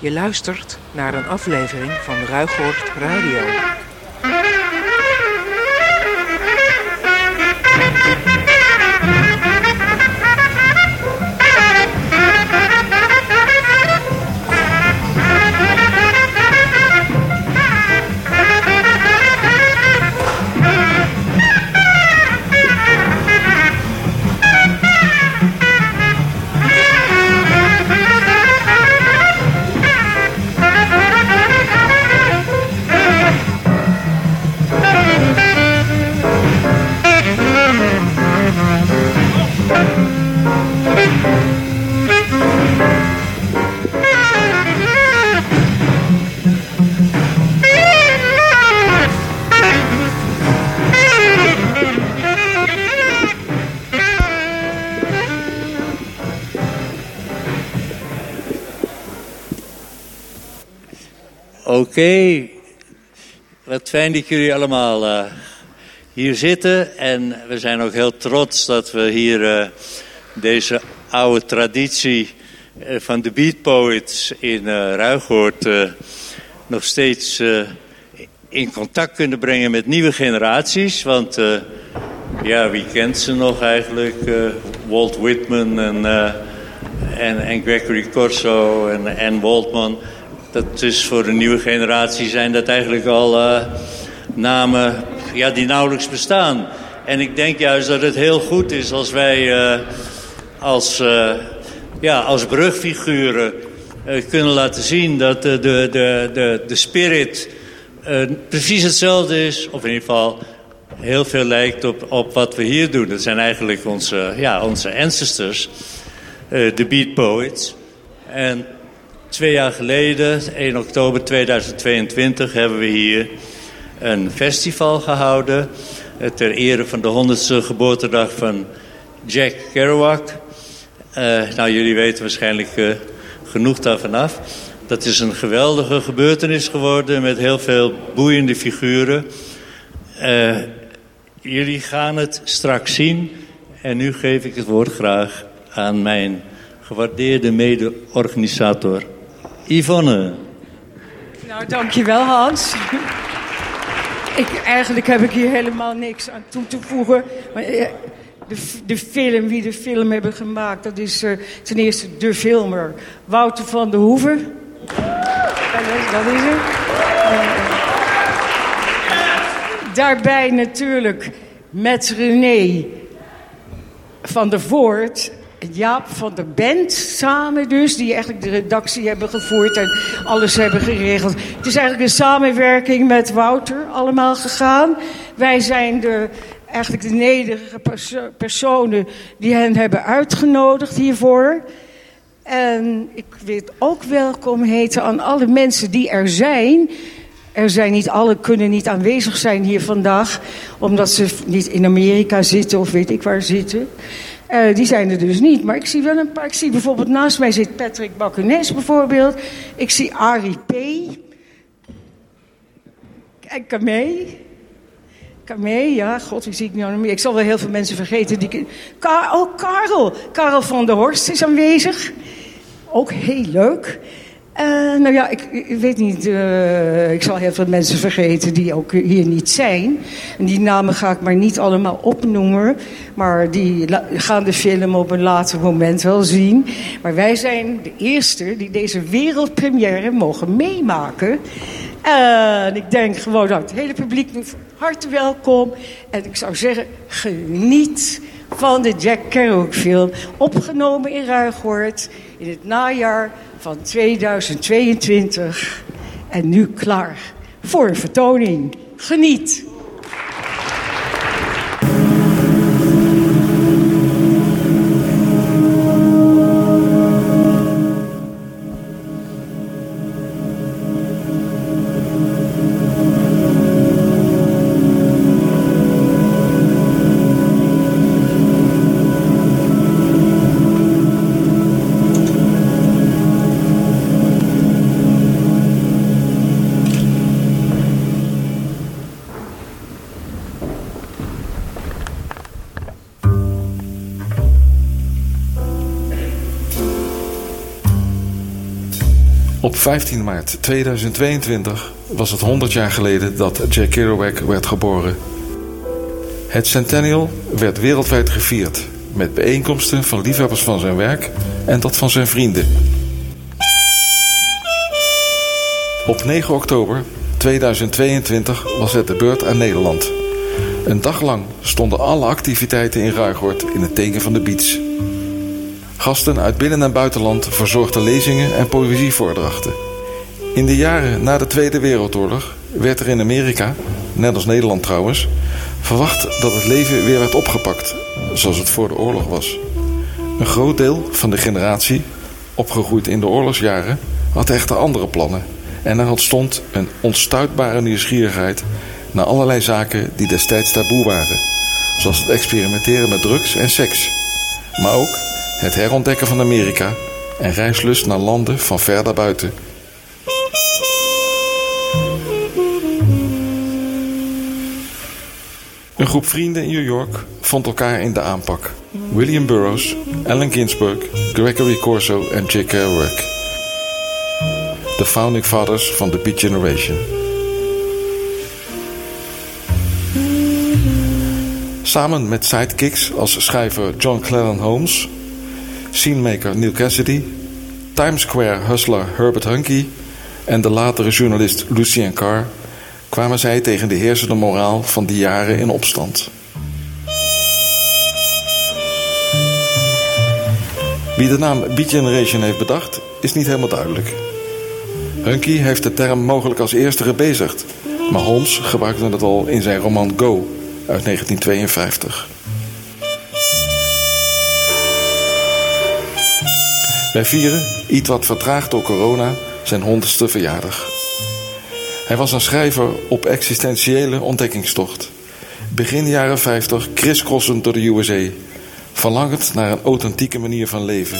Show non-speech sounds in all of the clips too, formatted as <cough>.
Je luistert naar een aflevering van Ruigoord Radio. Oké, wat fijn dat jullie allemaal uh, hier zitten. En we zijn ook heel trots dat we hier uh, deze oude traditie uh, van de Beat Poets in Ruigoord nog steeds in contact kunnen brengen met nieuwe generaties. Want ja, wie kent ze nog eigenlijk? Walt Whitman en, en, en, Gregory Corso en, en Waltman dat is voor de nieuwe generatie zijn dat eigenlijk al uh, namen ja, die nauwelijks bestaan. En ik denk juist dat het heel goed is als wij uh, als, uh, ja, als brugfiguren kunnen laten zien dat de, de, de, de, de spirit precies hetzelfde is. Of in ieder geval heel veel lijkt op, op wat we hier doen. Dat zijn eigenlijk onze, ja, onze ancestors, de beat poets. En Twee jaar geleden, 1 oktober 2022, hebben we hier een festival gehouden. Eh, ter ere van de 100ste geboortedag van Jack Kerouac. Uh, nou, jullie weten waarschijnlijk uh, genoeg daarvan af. Dat is een geweldige gebeurtenis geworden met heel veel boeiende figuren. Jullie gaan het straks zien. En nu geef ik het woord graag aan mijn gewaardeerde mede-organisator Yvonne. Nou, dankjewel Hans. Ik, eigenlijk heb ik hier helemaal niks aan toe te voegen. Maar, eh, de, de film, wie de film hebben gemaakt, dat is uh, ten eerste de filmer Wouter van der Hoeven. Dat is het. Uh, daarbij natuurlijk met René van der Voort Jaap van der Bent samen dus, die eigenlijk de redactie hebben gevoerd en alles hebben geregeld. Het is eigenlijk een samenwerking met Wouter allemaal gegaan. Wij zijn de, eigenlijk de nederige personen die hen hebben uitgenodigd hiervoor. En ik wil ook welkom heten aan alle mensen die er zijn. Er zijn niet alle kunnen niet aanwezig zijn hier vandaag, omdat ze niet in Amerika zitten of weet ik waar zitten. Uh, die zijn er dus niet. Maar ik zie wel een paar. Ik zie bijvoorbeeld naast mij zit Patrick Bakkenes bijvoorbeeld. Ik zie Arie P. En Camee. Camee, ja, god, wie zie ik nou nog meer? Ik zal wel heel veel mensen vergeten. Die... oh, Karel. Karel van der Horst is aanwezig. Ook heel leuk. Uh, nou ja, ik, weet niet. Uh, ik zal heel veel mensen vergeten die ook hier niet zijn. En die namen ga ik maar niet allemaal opnoemen. Maar die gaan de film op een later moment wel zien. Maar wij zijn de eerste die deze wereldpremière mogen meemaken. En ik denk gewoon dat het hele publiek nu harte welkom. En ik zou zeggen, geniet van de Jack Kerouac film. Opgenomen in Ruigoord in het najaar van 2022 en nu klaar voor een vertoning. Geniet! 15 maart 2022 was het 100 jaar geleden dat Jack Kerouac werd geboren. Het centennial werd wereldwijd gevierd met bijeenkomsten van liefhebbers van zijn werk en dat van zijn vrienden. Op 9 oktober 2022 was het de beurt aan Nederland. Een dag lang stonden alle activiteiten in Ruigoord in het teken van de beats. Gasten uit binnen- en buitenland verzorgden lezingen en poëzievoordrachten. In de jaren na de Tweede Wereldoorlog werd er in Amerika, net als Nederland trouwens, verwacht dat het leven weer werd opgepakt, zoals het voor de oorlog was. Een groot deel van de generatie, opgegroeid in de oorlogsjaren, had echter andere plannen. En er ontstond een onstuitbare nieuwsgierigheid naar allerlei zaken die destijds taboe waren, zoals het experimenteren met drugs en seks. Maar ook het herontdekken van Amerika en reislust naar landen van ver daarbuiten. Een groep vrienden in New York vond elkaar in de aanpak. William Burroughs, Allen Ginsberg, Gregory Corso en J. Kerouac. De founding fathers van de Beat Generation. Samen met sidekicks als schrijver John Cleland Holmes, scenemaker Neil Cassidy, Times Square hustler Herbert Huncke en de latere journalist Lucien Carr kwamen zij tegen de heersende moraal van die jaren in opstand. Wie de naam Beat Generation heeft bedacht, is niet helemaal duidelijk. Huncke heeft de term mogelijk als eerste gebezigd, maar Holmes gebruikte het al in zijn roman Go uit 1952. Wij vieren, iets wat vertraagd door corona, zijn honderdste verjaardag. Hij was een schrijver op existentiële ontdekkingstocht. Begin jaren 50 kriskrossend door de USA, verlangend naar een authentieke manier van leven.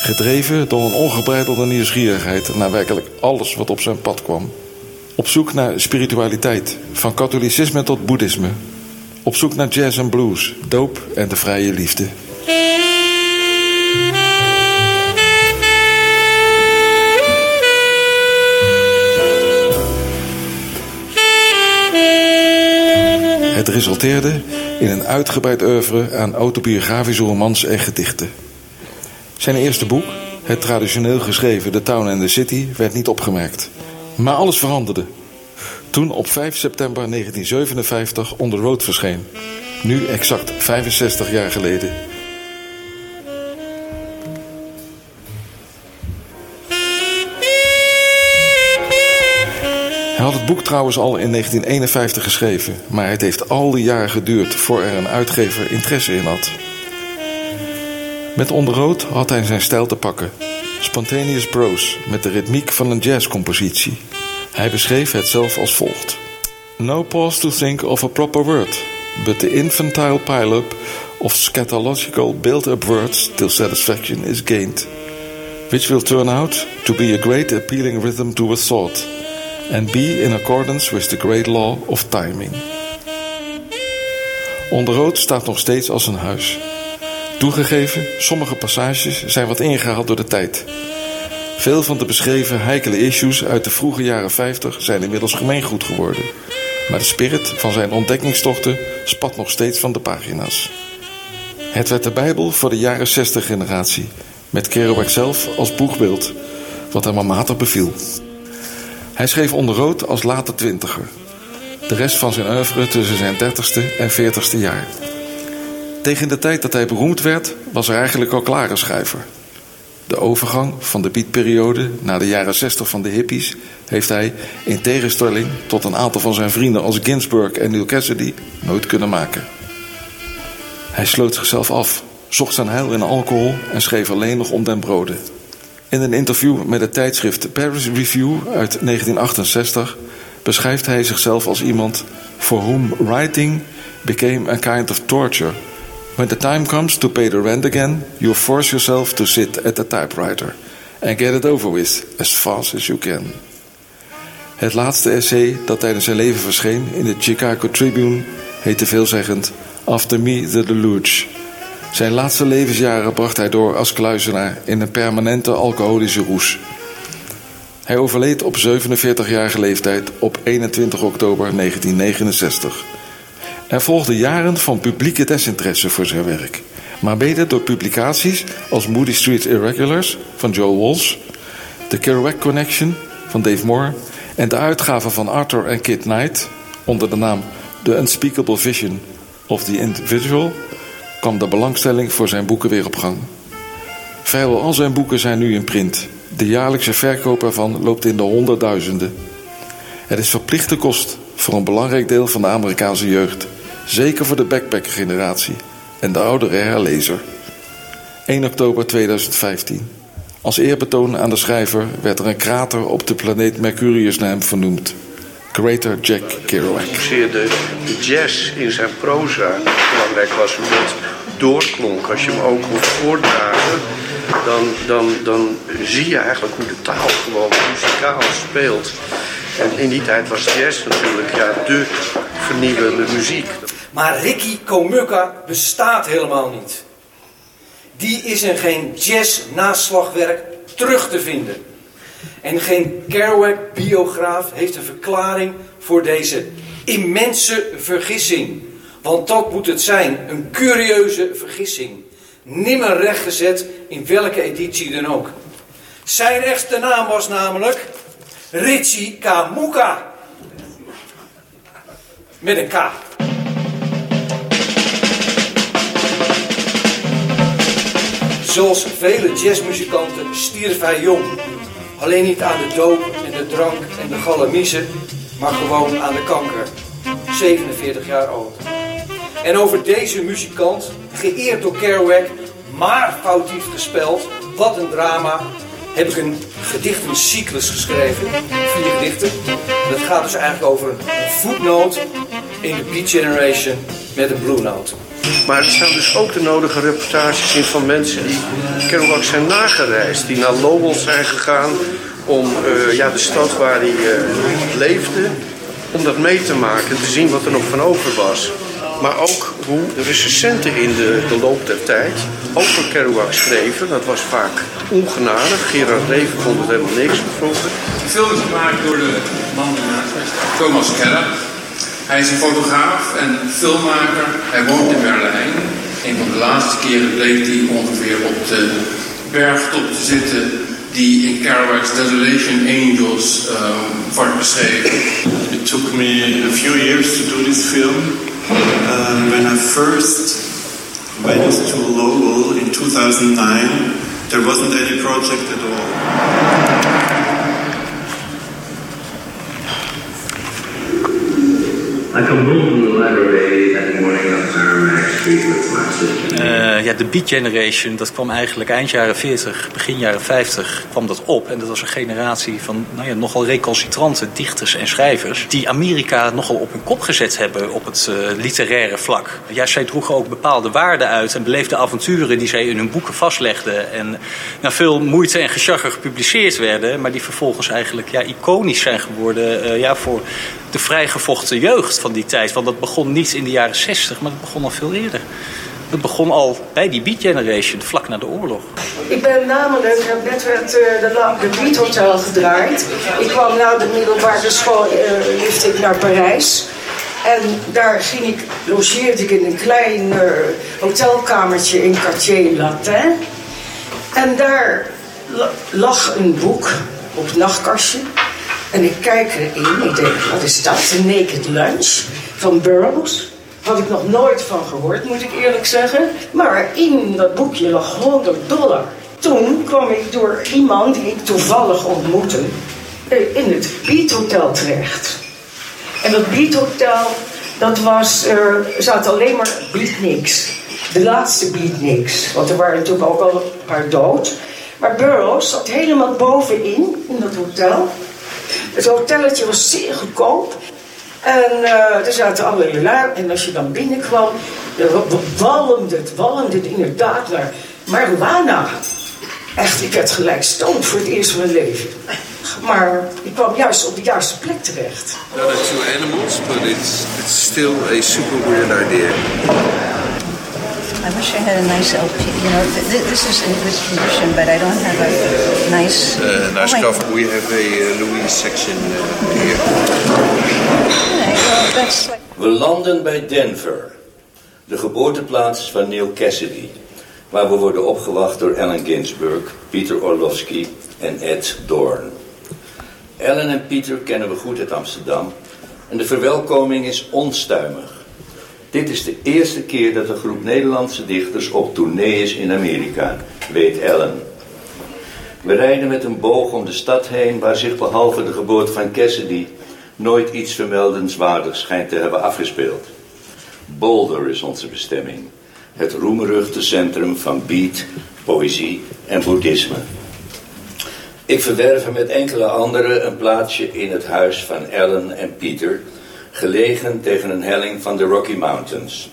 Gedreven door een ongebreidelde nieuwsgierigheid naar werkelijk alles wat op zijn pad kwam. Op zoek naar spiritualiteit, van katholicisme tot boeddhisme. Op zoek naar jazz en blues, doop en de vrije liefde. Het resulteerde in een uitgebreid oeuvre aan autobiografische romans en gedichten. Zijn eerste boek, het traditioneel geschreven The Town and the City, werd niet opgemerkt. Maar alles veranderde. Toen op 5 september 1957 On the Road verscheen. Nu exact 65 jaar geleden. Hij had het boek trouwens al in 1951 geschreven, maar het heeft al die jaren geduurd voor er een uitgever interesse in had. Met Onderrood had hij zijn stijl te pakken. Spontaneous prose met de ritmiek van een jazzcompositie. Hij beschreef het zelf als volgt. No pause to think of a proper word, but the infantile pile-up of scatological built-up words till satisfaction is gained, which will turn out to be a great appealing rhythm to a thought, and be in accordance with the great law of timing. Onderrood staat nog steeds als een huis. Toegegeven, sommige passages zijn wat ingehaald door de tijd. Veel van de beschreven heikele issues uit de vroege jaren 50 zijn inmiddels gemeengoed geworden. Maar de spirit van zijn ontdekkingstochten spat nog steeds van de pagina's. Het werd de Bijbel voor de jaren 60 generatie, met Kerouac zelf als boegbeeld, wat hem matig beviel. Hij schreef onder rood als late twintiger. De rest van zijn oeuvre tussen zijn dertigste en veertigste jaar. Tegen de tijd dat hij beroemd werd, was er eigenlijk al klaar een schrijver. De overgang van de beatperiode naar de jaren 60 van de hippies heeft hij, in tegenstelling tot een aantal van zijn vrienden als Ginsberg en Neil Cassidy, nooit kunnen maken. Hij sloot zichzelf af, zocht zijn heil in alcohol en schreef alleen nog om den broden. In een interview met het tijdschrift Paris Review uit 1968 beschrijft hij zichzelf als iemand for whom writing became a kind of torture. When the time comes to pay the rent again, you force yourself to sit at the typewriter and get it over with as fast as you can. Het laatste essay dat tijdens zijn leven verscheen in de Chicago Tribune heette veelzeggend After Me the Deluge. Zijn laatste levensjaren bracht hij door als kluizenaar in een permanente alcoholische roes. Hij overleed op 47-jarige leeftijd op 21 oktober 1969. Er volgden jaren van publieke desinteresse voor zijn werk, maar mede door publicaties als Moody Street Irregulars van Joe Walsh, The Kerouac Connection van Dave Moore en de uitgave van Arthur en Kit Knight onder de naam The Unspeakable Vision of the Individual kwam de belangstelling voor zijn boeken weer op gang. Vrijwel al zijn boeken zijn nu in print. De jaarlijkse verkoop ervan loopt in de honderdduizenden. Het is verplichte kost voor een belangrijk deel van de Amerikaanse jeugd. Zeker voor de backpacker-generatie en de oudere herlezer. 1 oktober 2015. Als eerbetoon aan de schrijver werd er een krater op de planeet Mercurius naar hem vernoemd. Crater Jack Kerouac. Zeer de, de jazz in zijn proza belangrijk was, hoe dat doorklonk. Als je hem ook hoort voordragen, dan, dan, dan zie je eigenlijk hoe de taal gewoon muzikaal speelt. En in die tijd was jazz natuurlijk ja, de vernieuwende muziek. Maar Ricky Komukka bestaat helemaal niet. Die is in geen jazz-naslagwerk terug te vinden. En geen Kerouac-biograaf heeft een verklaring voor deze immense vergissing. Want dat moet het zijn, een curieuze vergissing. Nimmer rechtgezet in welke editie dan ook. Zijn echte naam was namelijk Richie Kamuka. Met een K. Zoals vele jazzmuzikanten stierf hij jong. Alleen niet aan de doop en de drank en de galamiezen, maar gewoon aan de kanker. 47 jaar oud. En over deze muzikant, geëerd door Kerouac, maar foutief gespeld, wat een drama, heb ik een gedichtencyclus geschreven. Vier gedichten. Dat gaat dus eigenlijk over een voetnoot in de Beat Generation met een Blue Note. Maar er staan dus ook de nodige reportages in van mensen die Kerouac zijn nagereisd. Die naar Lowell zijn gegaan om uh, ja, de stad waar hij uh, leefde, om dat mee te maken. Te zien wat er nog van over was. Maar ook hoe de recensenten in de, loop der tijd over Kerouac schreven. Dat was vaak ongenadig. Gerard Reven vond het helemaal niks. De film is gemaakt door de man Thomas Keller. Hij is een fotograaf en filmmaker. Hij woont in Berlijn. Een van de laatste keren bleef hij ongeveer op de bergtop te zitten die in Kerouac's Desolation Angels um, wordt beschreven. It took me a few years to do this film. Um, when I first went to Lowell in 2009, there wasn't any project at all. I come from the library morning sister. Uh, ja, de Beat Generation, dat kwam eigenlijk eind jaren 40, begin jaren 50 kwam dat op. En dat was een generatie van nou ja, nogal recalcitrante dichters en schrijvers... die Amerika nogal op hun kop gezet hebben op het uh, literaire vlak. Ja, zij droegen ook bepaalde waarden uit en beleefden avonturen... die zij in hun boeken vastlegden. En na veel moeite en gesjagger gepubliceerd werden... maar die vervolgens eigenlijk ja, iconisch zijn geworden uh, ja, voor de vrijgevochten jeugd van die tijd. Want dat begon niet in de jaren 60, maar dat begon al veel eerder. Het begon al bij die Beat Generation, vlak na de oorlog. Ik ben namelijk, net werd uh, de, de Beat Hotel gedraaid. Ik kwam na de middelbare school, uh, liefde ik naar Parijs. En daar ging ik, logeerde ik in een klein uh, hotelkamertje in Quartier Latin. En daar lag een boek op het nachtkastje. En ik kijk erin, ik denk, wat is dat? De Naked Lunch van Burroughs. Had ik nog nooit van gehoord, moet ik eerlijk zeggen. Maar in dat boekje lag 100 dollar. Toen kwam ik door iemand die ik toevallig ontmoette in het Beat Hotel terecht. En dat Beat Hotel, dat was, er zat alleen maar beatniks. De laatste beatniks. Want er waren natuurlijk ook al een paar dood. Maar Burroughs zat helemaal bovenin, in dat hotel. Het hotelletje was zeer goedkoop. En uh, er zaten allerlei lui. En als je dan binnenkwam, walmde het, walmde het inderdaad naar marijuana. Echt, ik werd gelijk stoned voor het eerst van mijn leven. Maar ik kwam juist op de juiste plek terecht. Animals, it's still a super weird idea. I wish I had a nice LP. You know, th- th- this is in good condition, but I don't have a nice. Uh, nice Oh, cover. We have a uh, Louise section uh, here. Okay, well, that's like. We landen bij Denver, de geboorteplaats van Neil Cassidy, waar we worden opgewacht door Allen Ginsberg, Peter Orlovsky en Ed Dorn. Allen en Peter kennen we goed uit Amsterdam en de verwelkoming is onstuimig. Dit is de eerste keer dat een groep Nederlandse dichters op tournee is in Amerika, weet Allen. We rijden met een boog om de stad heen waar zich behalve de geboorte van Cassidy nooit iets vermeldenswaardigs schijnt te hebben afgespeeld. Boulder is onze bestemming. Het roemruchte centrum van beat, poëzie en boeddhisme. Ik verwerf er met enkele anderen een plaatsje in het huis van Ellen en Pieter, gelegen tegen een helling van de Rocky Mountains.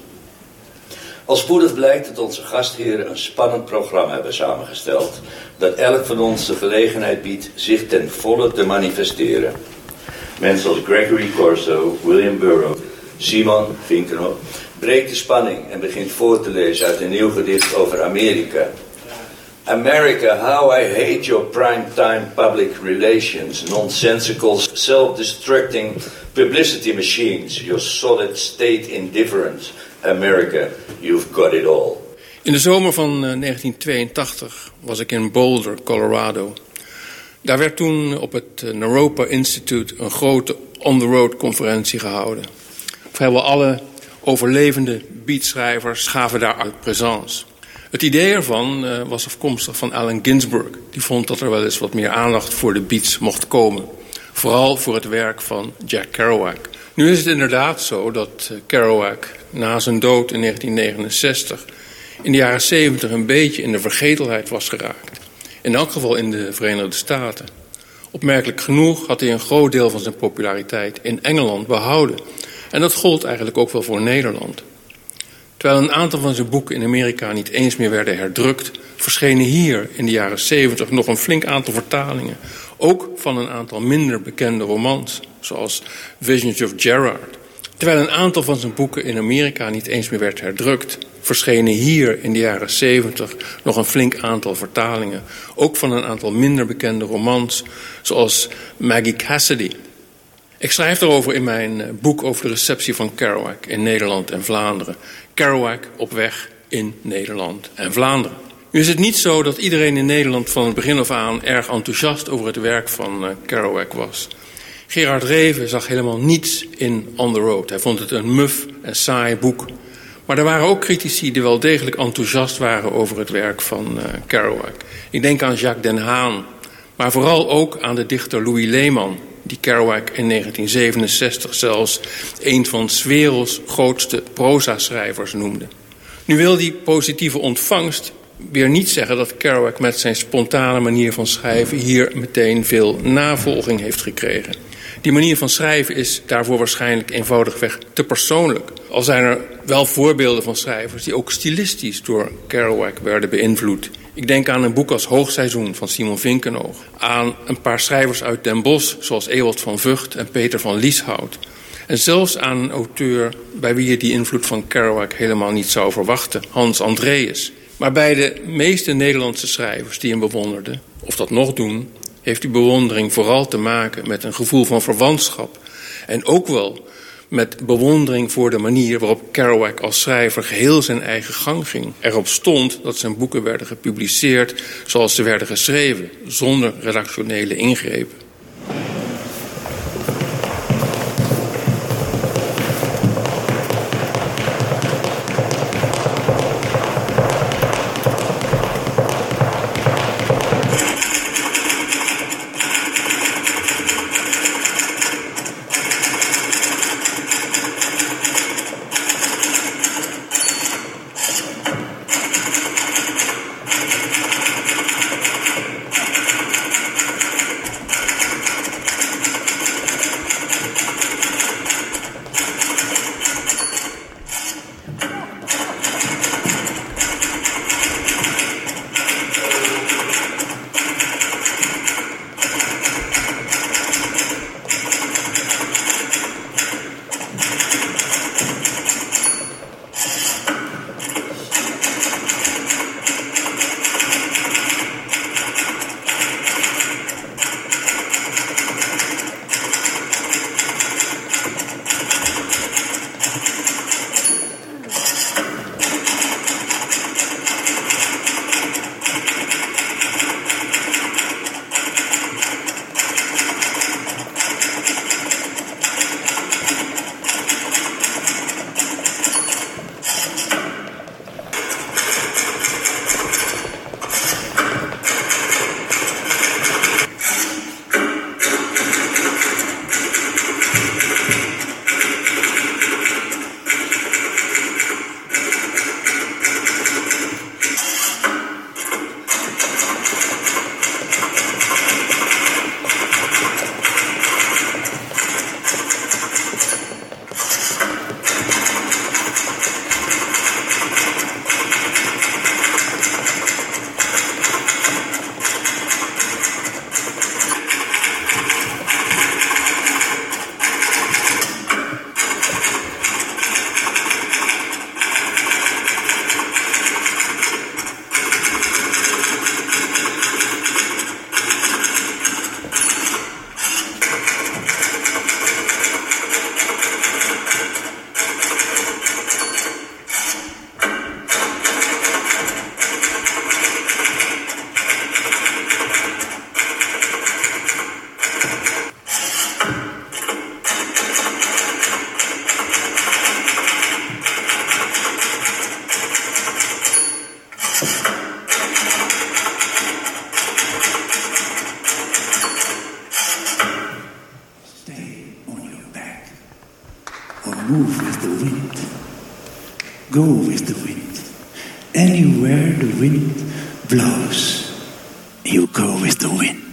Al spoedig blijkt dat onze gastheren een spannend programma hebben samengesteld, dat elk van ons de gelegenheid biedt zich ten volle te manifesteren. Mensen als Gregory Corso, William Burroughs, Simon Finkenhoff breekt de spanning en begint voor te lezen uit een nieuw gedicht over Amerika. America, how I hate your primetime public relations, nonsensical, self-destructing publicity machines, your solid state indifference. America, you've got it all. In de zomer van eh, 1982 was ik in Boulder, Colorado. Daar werd toen op het eh, Naropa Institute een grote on-the-road conferentie gehouden. Vrijwel alle overlevende beatschrijvers gaven daaruit présence. Het idee ervan eh, was afkomstig van Allen Ginsberg. Die vond dat er wel eens wat meer aandacht voor de beats mocht komen. Vooral voor het werk van Jack Kerouac. Nu is het inderdaad zo dat eh, Kerouac na zijn dood in 1969 in de jaren 70 een beetje in de vergetelheid was geraakt. In elk geval in de Verenigde Staten. Opmerkelijk genoeg had hij een groot deel van zijn populariteit in Engeland behouden. En dat gold eigenlijk ook wel voor Nederland. Terwijl een aantal van zijn boeken in Amerika niet eens meer werden herdrukt, verschenen hier in de jaren 70 nog een flink aantal vertalingen. Ook van een aantal minder bekende romans, zoals Visions of Gerard. Terwijl een aantal van zijn boeken in Amerika niet eens meer werd herdrukt, verschenen hier in de jaren 70 nog een flink aantal vertalingen. Ook van een aantal minder bekende romans, zoals Maggie Cassidy. Ik schrijf daarover in mijn eh, boek over de receptie van Kerouac in Nederland en Vlaanderen. Kerouac op weg in Nederland en Vlaanderen. Nu is het niet zo dat iedereen in Nederland van het begin af aan erg enthousiast over het werk van eh, Kerouac was. Gerard Reven zag helemaal niets in On the Road. Hij vond het een muf en saai boek. Maar er waren ook critici die wel degelijk enthousiast waren over het werk van uh, Kerouac. Ik denk aan Jacques Den Haan, maar vooral ook aan de dichter Louis Leeman, die Kerouac in 1967 zelfs een van 's werelds grootste proza-schrijvers noemde. Nu wil die positieve ontvangst weer niet zeggen dat Kerouac met zijn spontane manier van schrijven hier meteen veel navolging heeft gekregen. Die manier van schrijven is daarvoor waarschijnlijk eenvoudigweg te persoonlijk. Al zijn er wel voorbeelden van schrijvers die ook stilistisch door Kerouac werden beïnvloed. Ik denk aan een boek als Hoogseizoen van Simon Vinkenoog. Aan een paar schrijvers uit Den Bosch, zoals Ewald van Vught en Peter van Lieshout. En zelfs aan een auteur bij wie je die invloed van Kerouac helemaal niet zou verwachten, Hans Andreas. Maar bij de meeste Nederlandse schrijvers die hem bewonderden, of dat nog doen, heeft die bewondering vooral te maken met een gevoel van verwantschap. En ook wel met bewondering voor de manier waarop Kerouac als schrijver geheel zijn eigen gang ging. Erop stond dat zijn boeken werden gepubliceerd zoals ze werden geschreven, zonder redactionele ingrepen. Move with the wind. Go with the wind. Anywhere the wind blows, you go with the wind.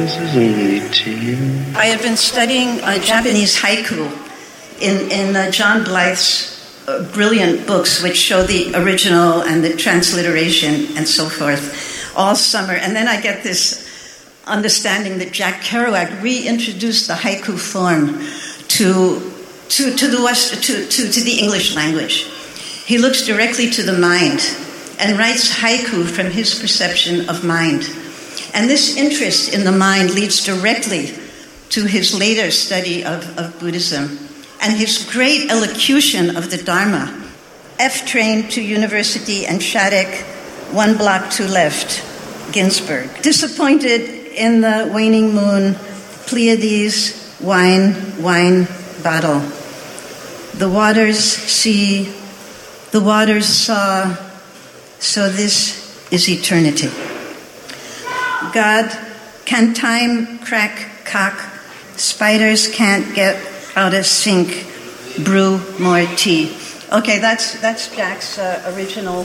I ten. Been studying uh, Japanese haiku in, in uh, John Blyth's uh, brilliant books, which show the original and the transliteration and so forth, all summer. And then I get this understanding that Jack Kerouac reintroduced the haiku form to, to, to, the, West, to, to, to the English language. He looks directly to the mind and writes haiku from his perception of mind. And this interest in the mind leads directly to his later study of, of Buddhism and his great elocution of the Dharma. F train to university and Shattuck, one block to left, Ginsberg. Disappointed in the waning moon, Pleiades, wine, wine, bottle. The waters see, the waters saw, so this is eternity. God, can time crack cock? Spiders can't get out of sink, brew more tea. Okay, that's that's Jack's uh, original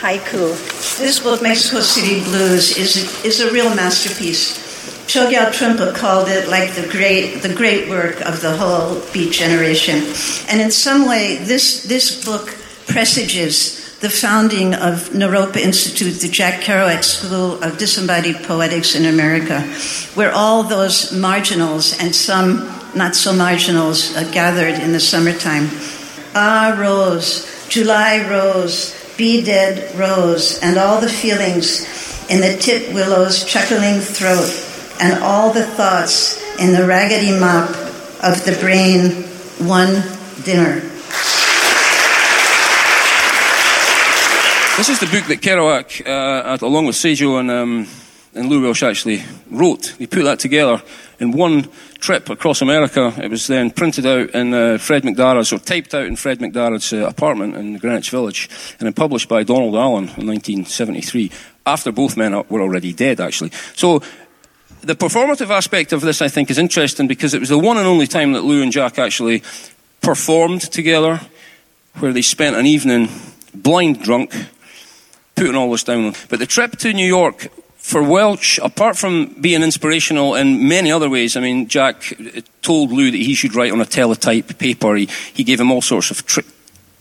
haiku. This book, Mexico City Blues, is is a real masterpiece. Chogyam Trungpa called it like the great the great work of the whole Beat generation, and in some way, this this book presages the founding of Naropa Institute, the Jack Kerouac School of Disembodied Poetics in America, where all those marginals and some not so marginals uh, gathered in the summertime. Ah, rose, July rose, be dead rose, and all the feelings in the tit willow's chuckling throat, and all the thoughts in the raggedy mop of the brain, one dinner. This is the book that Kerouac, uh, along with Saijo and, um, and Lew Welch, actually wrote. He put that together in one trip across America. It was then printed out in uh, Fred McDarrah's, or typed out in Fred McDarrah's uh, apartment in Greenwich Village, and then published by Donald Allen in 1973, after both men were already dead, actually. So the performative aspect of this, I think, is interesting because it was the one and only time that Lew and Jack actually performed together, where they spent an evening blind drunk putting all this down. But the trip to New York for Welch, apart from being inspirational in many other ways, I mean, Jack told Lew that he should write on a teletype paper. He, he gave him all sorts of tri-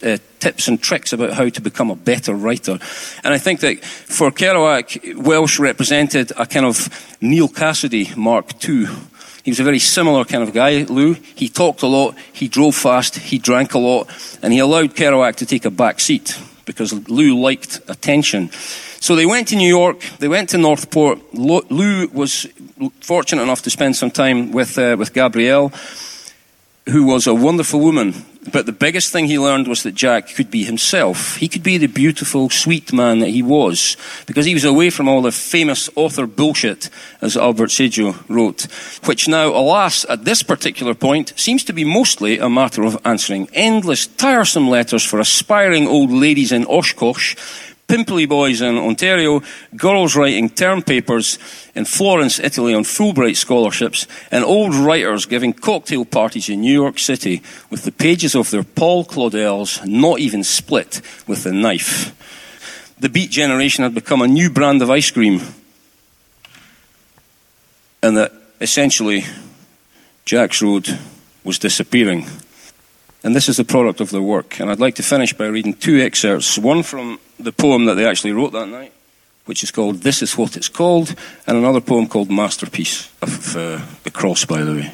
uh, tips and tricks about how to become a better writer. And I think that for Kerouac, Welch represented a kind of Neal Cassady Mark II. He was a very similar kind of guy, Lew. He talked a lot, he drove fast, he drank a lot, and he allowed Kerouac to take a back seat because Lew liked attention. So they went to New York, they went to Northport. Lew was fortunate enough to spend some time with, uh, with Gabrielle. Who was a wonderful woman. But the biggest thing he learned was that Jack could be himself. He could be the beautiful, sweet man that he was, because he was away from all the famous author bullshit, as Albert Saijo wrote, which now, alas, at this particular point, seems to be mostly a matter of answering endless, tiresome letters for aspiring old ladies in Oshkosh pimply boys in Ontario, girls writing term papers in Florence, Italy on Fulbright scholarships, and old writers giving cocktail parties in New York City with the pages of their Paul Claudels not even split with a knife. The Beat Generation had become a new brand of ice cream. And that essentially Jack's Road was disappearing. And this is the product of their work. And I'd like to finish by reading two excerpts one from the poem that they actually wrote that night, which is called This Is What It's Called, and another poem called Masterpiece of uh, the Cross, by the way.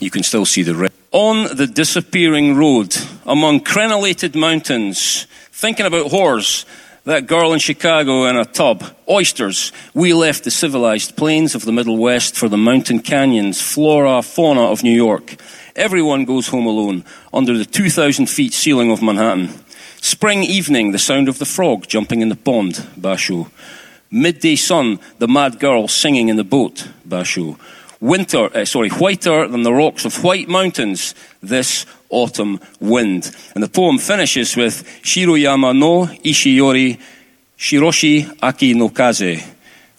You can still see the red. On the disappearing road, among crenellated mountains, thinking about whores, that girl in Chicago in a tub, oysters. We left the civilized plains of the Middle West for the mountain canyons, flora, fauna of New York. Everyone goes home alone, under the 2,000 feet ceiling of Manhattan. Spring evening, the sound of the frog jumping in the pond, Basho. Midday sun, the mad girl singing in the boat, Basho. Winter, uh, sorry, whiter than the rocks of white mountains, this autumn wind. And the poem finishes with Shiroyama no Ishiori Shiroshi Aki no Kaze,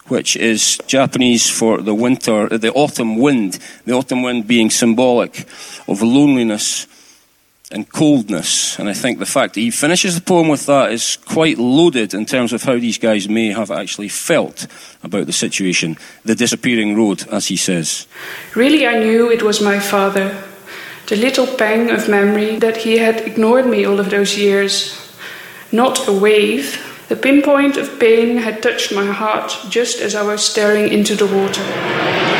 which is Japanese for the winter, the autumn wind, the autumn wind being symbolic of loneliness and coldness. And I think the fact that he finishes the poem with that is quite loaded in terms of how these guys may have actually felt about the situation. The disappearing road, as he says. Really, I knew it was my father the little pang of memory that he had ignored me all of those years. Not a wave, the pinpoint of pain had touched my heart just as I was staring into the water.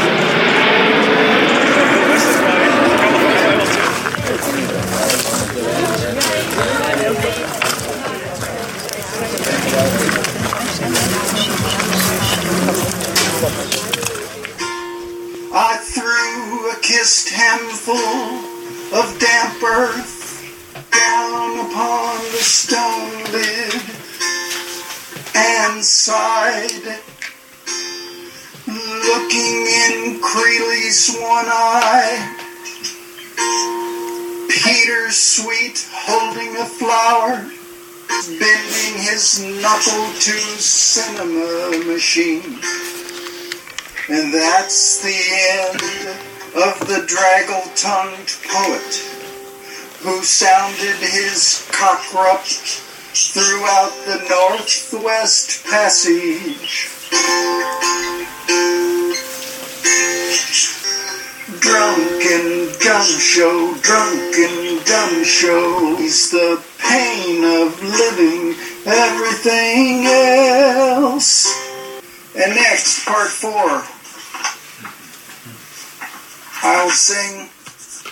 Kissed handful of damp earth down upon the stone lid and sighed, looking in Creeley's one eye. Peter Sweet holding a flower, bending his knuckle to cinema machine. And that's the end of the draggle-tongued poet who sounded his cockrup throughout the Northwest Passage. Drunken gun show, drunken gun show is the pain of living everything else. And next, part four. I'll sing.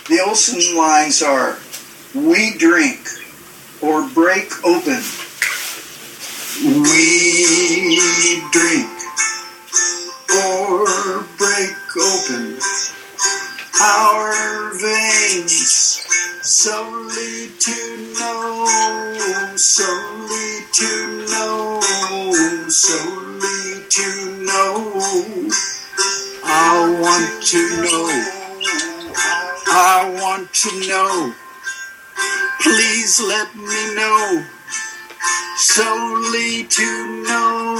The Olson lines are We drink or break open. We drink or break open our veins solely to know, solely to know, solely to know. I want to know. To know. Please let me know. Solely to know,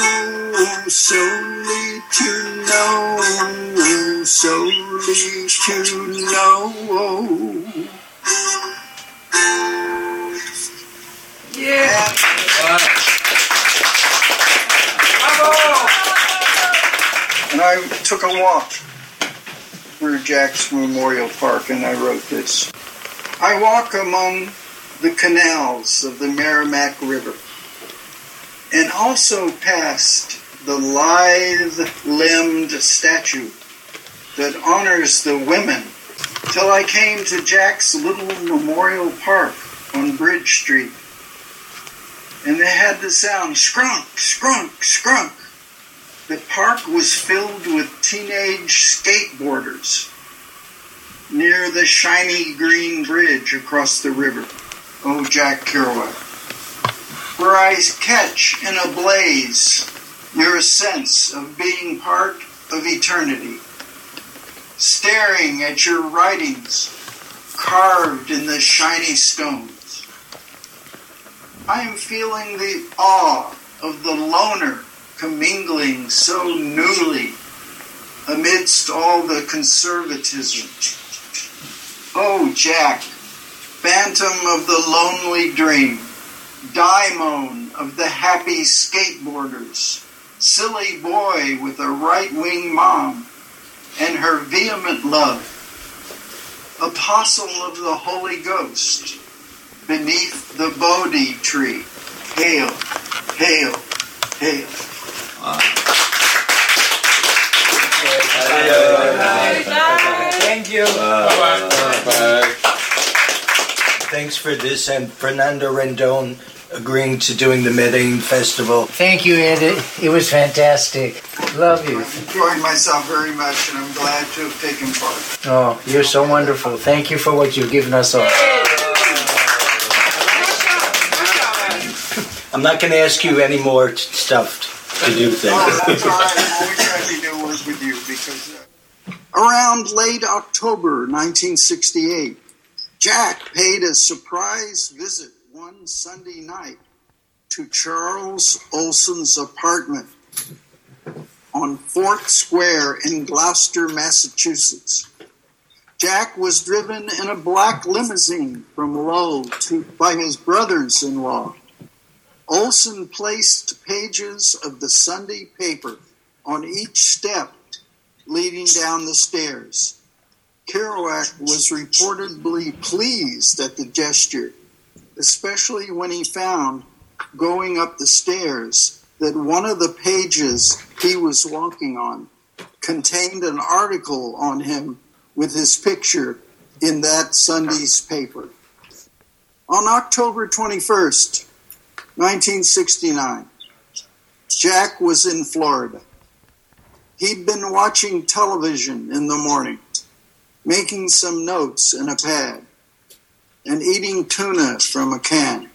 solely to know, solely to know. Yeah. And I took a walk Jack's Memorial Park and I wrote this. I walk among the canals of the Merrimack River and also past the lithe limbed statue that honors the women till I came to Jack's little memorial park on Bridge Street. And they had the sound scrunk, scrunk, scrunk. The park was filled with teenage skateboarders near the shiny green bridge across the river. Oh, Jack Kerouac. Where I catch in a blaze your sense of being part of eternity. Staring at your writings carved in the shiny stones. I am feeling the awe of the loner commingling so newly amidst all the conservatism. Oh, Jack, phantom of the lonely dream, daimon of the happy skateboarders, silly boy with a right wing mom and her vehement love, apostle of the Holy Ghost, beneath the Bodhi tree. Hail, hail, hail. Thank you. Thanks for this and Fernando Rendon agreeing to doing the Medellin Festival. Thank you, Ed. It, it was fantastic. Love you. I've enjoyed myself very much and I'm glad to have taken part. Oh, you're so wonderful. Thank you for what you've given us all. I'm not going to ask you any more t- stuff to do things. Oh, that's all right. I'm always happy to work with you because uh, around late October 1968, Jack paid a surprise visit one Sunday night to Charles Olson's apartment on Fort Square in Gloucester, Massachusetts. Jack was driven in a black limousine from Lowell to, by his brothers in law. Olson placed pages of the Sunday paper on each step leading down the stairs. Kerouac was reportedly pleased at the gesture, especially when he found, going up the stairs, that one of the pages he was walking on contained an article on him with his picture in that Sunday's paper. On October 21st, 1969, Jack was in Florida. He'd been watching television in the morning, making some notes in a pad, and eating tuna from a can.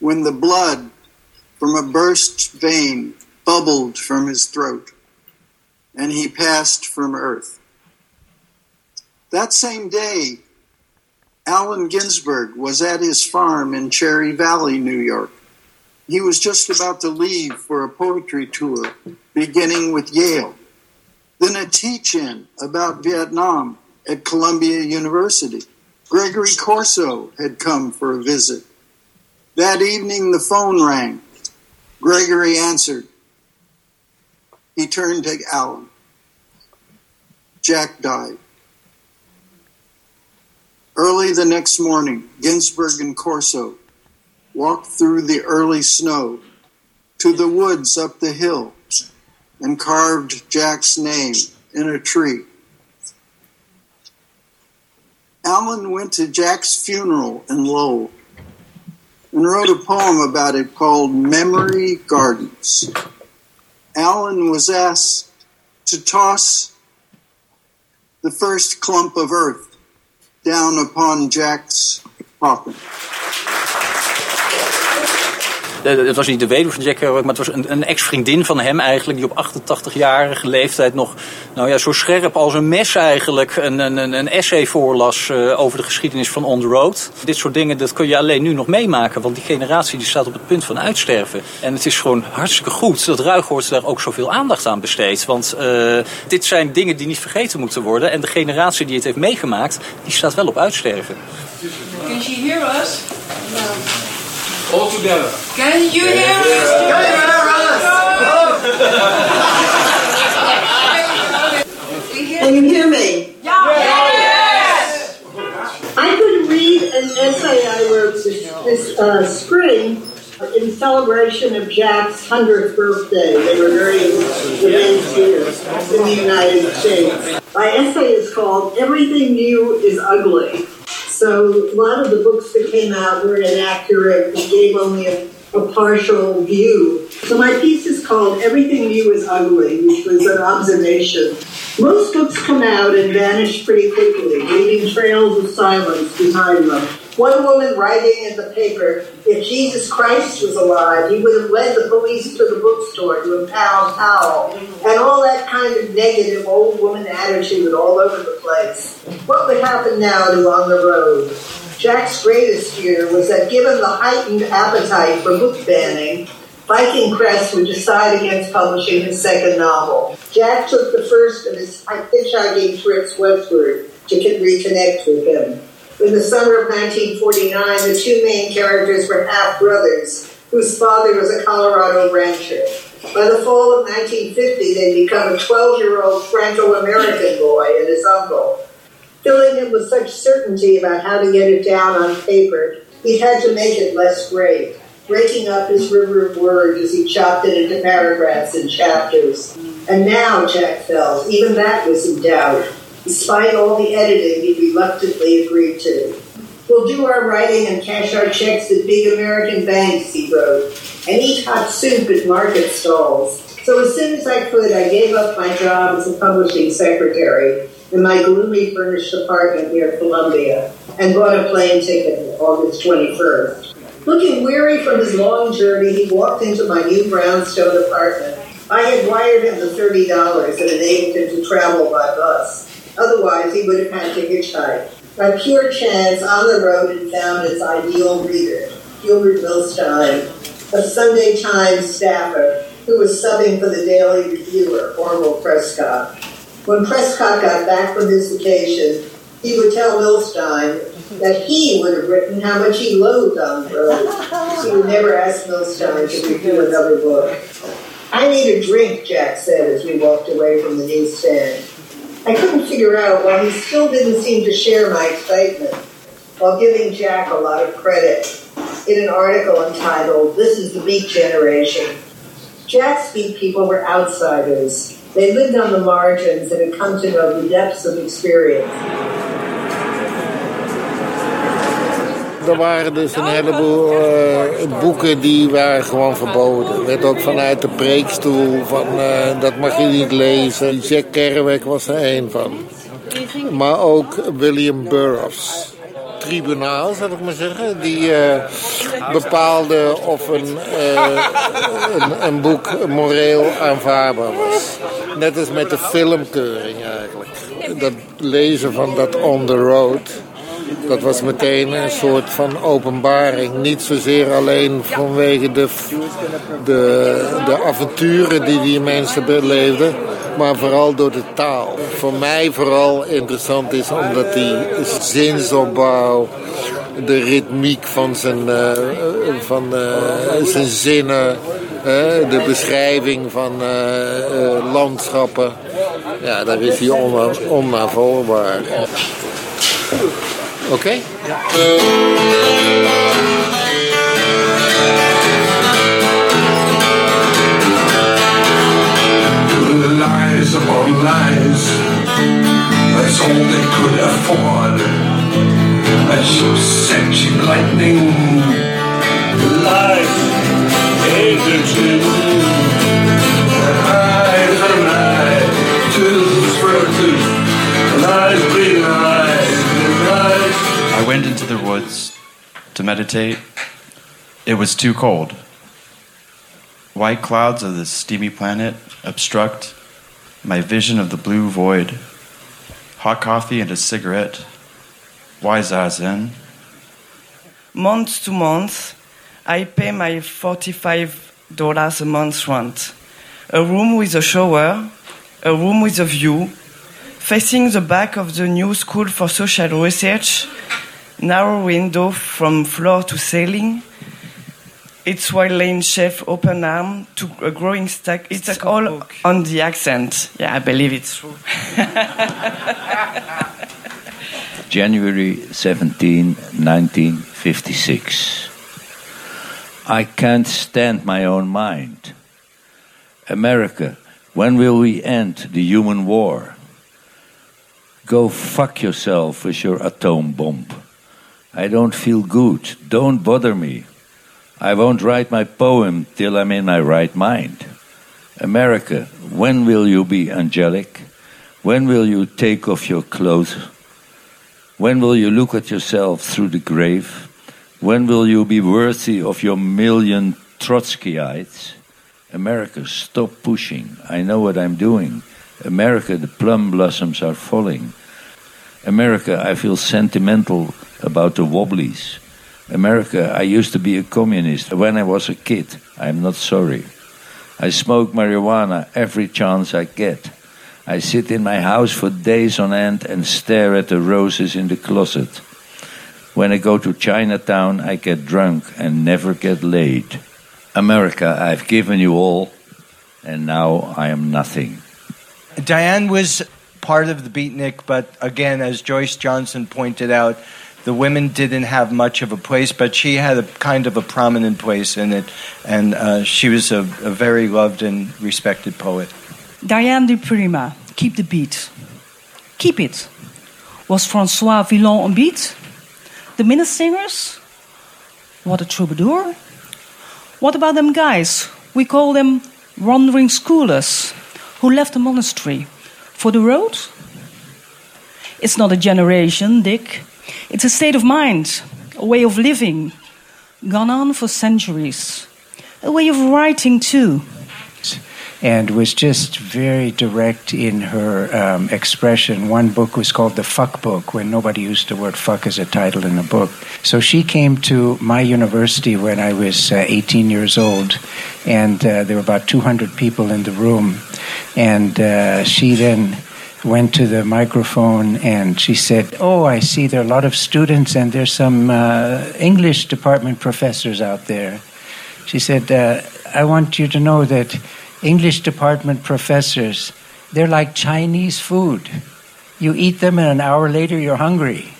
When the blood from a burst vein bubbled from his throat, and he passed from earth. That same day, Allen Ginsberg was at his farm in Cherry Valley, New York. He was just about to leave for a poetry tour, beginning with Yale, then a teach in about Vietnam at Columbia University. Gregory Corso had come for a visit. That evening, the phone rang. Gregory answered. He turned to Allen. Jack died. Early the next morning, Ginsberg and Corso walked through the early snow to the woods up the hill and carved Jack's name in a tree. Allen went to Jack's funeral in Lowell and wrote a poem about it called Memory Gardens. Allen was asked to toss the first clump of earth down upon Jack's coffin. Eh, het was niet de weduwe van Jack Kerouac, maar het was een, een ex-vriendin van hem eigenlijk, die op 88-jarige leeftijd nog, nou ja, zo scherp als een mes eigenlijk, een, een, een essay voorlas uh, over de geschiedenis van On The Road. Dit soort dingen, dat kun je alleen nu nog meemaken, want die generatie die staat op het punt van uitsterven. En het is gewoon hartstikke goed dat Ruigoort daar ook zoveel aandacht aan besteedt, want uh, dit zijn dingen die niet vergeten moeten worden. En de generatie die het heeft meegemaakt, die staat wel op uitsterven. Can she hear us? No. All together. Can you hear us? Can you hear me? Yes! I could read an essay I wrote this, this uh, spring in celebration of Jack's 100th birthday. They were very events here in the United States. My essay is called Everything New is Ugly. So a lot of the books that came out were inaccurate and gave only a, a, partial view. So my piece is called Everything New is Ugly, which was an observation Most books come out and vanish pretty quickly, leaving trails of silence behind them. One woman writing in the paper, if Jesus Christ was alive, he would have led the police to the bookstore to impound Howl, and all that kind of negative old woman attitude all over the place. What would happen now to On the Road? Jack's greatest fear was that given the heightened appetite for book banning, Viking Press would decide against publishing his second novel. Jack took the first of his hitchhiking trips westward to reconnect with him. In the summer of 1949, the two main characters were half brothers, whose father was a Colorado rancher. By the fall of 1950, they'd become a 12 year old Franco American boy and his uncle. Filling him with such certainty about how to get it down on paper, he had to make it less great, breaking up his river of words as he chopped it into paragraphs and chapters. And now, Jack felt, even that was in doubt despite all the editing he reluctantly agreed to. We'll do our writing and cash our checks at big American banks, he wrote, and eat hot soup at market stalls. So as soon as I could, I gave up my job as a publishing secretary in my gloomy furnished apartment near Columbia and bought a plane ticket August 21st. Looking weary from his long journey, he walked into my new brownstone apartment. I had wired him the $30 that enabled him to travel by bus. Otherwise, he would have had to hitchhike. By pure chance, on the road had found its ideal reader, Gilbert Millstein, a Sunday Times staffer who was subbing for the Daily Reviewer, Orville Prescott. When Prescott got back from his vacation, he would tell Millstein that he would have written how much he loathed on the road. He would never ask Millstein to review another book. I need a drink, Jack said as we walked away from the newsstand. I couldn't figure out why he still didn't seem to share my excitement, while giving Jack a lot of credit in an article entitled, This is the Beat Generation. Jack's beat people were outsiders. They lived on the margins and had come to know the depths of experience. Er waren dus een heleboel uh, boeken die waren gewoon verboden. Er werd ook vanuit de preekstoel van uh, dat mag je niet lezen. Jack Kerouac was er een van. Maar ook William Burroughs. Tribunaal, zal ik maar zeggen, die uh, bepaalde of een, een, een, boek moreel aanvaardbaar was. Net als met de filmkeuring eigenlijk. Dat lezen van dat On the Road dat was meteen een soort van openbaring. Niet zozeer alleen vanwege de, de, de avonturen die die mensen beleefden, maar vooral door de taal. Voor mij vooral interessant is omdat die zinsopbouw, de ritmiek van zijn, uh, van, uh, zijn zinnen, de beschrijving van landschappen, ja, daar is hijonna onnavolgbaar. Okay? Ja. Lies upon lies. That's all they could afford. As you sentient lightning. Lies ain't the truth. Eyes are lies. Tooth for tooth. Lies bleed lies. I went into the woods to meditate. It was too cold. White clouds of the steamy planet obstruct my vision of the blue void. Hot coffee and a cigarette. Why Zazen? Month to month, I pay my $45 a month rent. A room with a shower, a room with a view, facing the back of the new School for Social Research narrow window from floor to ceiling. Its wide lane chef open arm to a growing stack. It's, it's all book. on the accent. Yeah, I believe it's true. <laughs> January 17, 1956. I can't stand my own mind. America, when will we end the human war? Go fuck yourself with your atom bomb. I don't feel good. Don't bother me. I won't write my poem till I'm in my right mind. America, when will you be angelic? When will you take off your clothes? When will you look at yourself through the grave? When will you be worthy of your million Trotskyites? America, stop pushing. I know what I'm doing. America, the plum blossoms are falling. America, I feel sentimental about the wobblies. America, I used to be a communist when I was a kid. I'm not sorry. I smoke marijuana every chance I get. I sit in my house for days on end and stare at the roses in the closet. When I go to Chinatown, I get drunk and never get laid. America, I've given you all, and now I am nothing. Diane was part of the beatnik, but again, as Joyce Johnson pointed out, the women didn't have much of a place, but she had a kind of a prominent place in it, and uh, she was a, a very loved and respected poet. Diane di Prima, Keep the Beat. Keep it. Was Francois Villon on beat? The minnesingers? What a troubadour. What about them guys? We call them wandering schoolers who left the monastery for the road? It's not a generation, Dick. It's a state of mind, a way of living, gone on for centuries, a way of writing too. and was just very direct in her um, expression. One book was called The Fuck Book, when nobody used the word fuck as a title in a book. So she came to my university when I was uh, 18 years old, and uh, there were about 200 people in the room. And uh, she then went to the microphone and she said, Oh, I see there are a lot of students and there's some uh, English department professors out there. She said, uh, I want you to know that English department professors, they're like Chinese food. You eat them and an hour later you're hungry.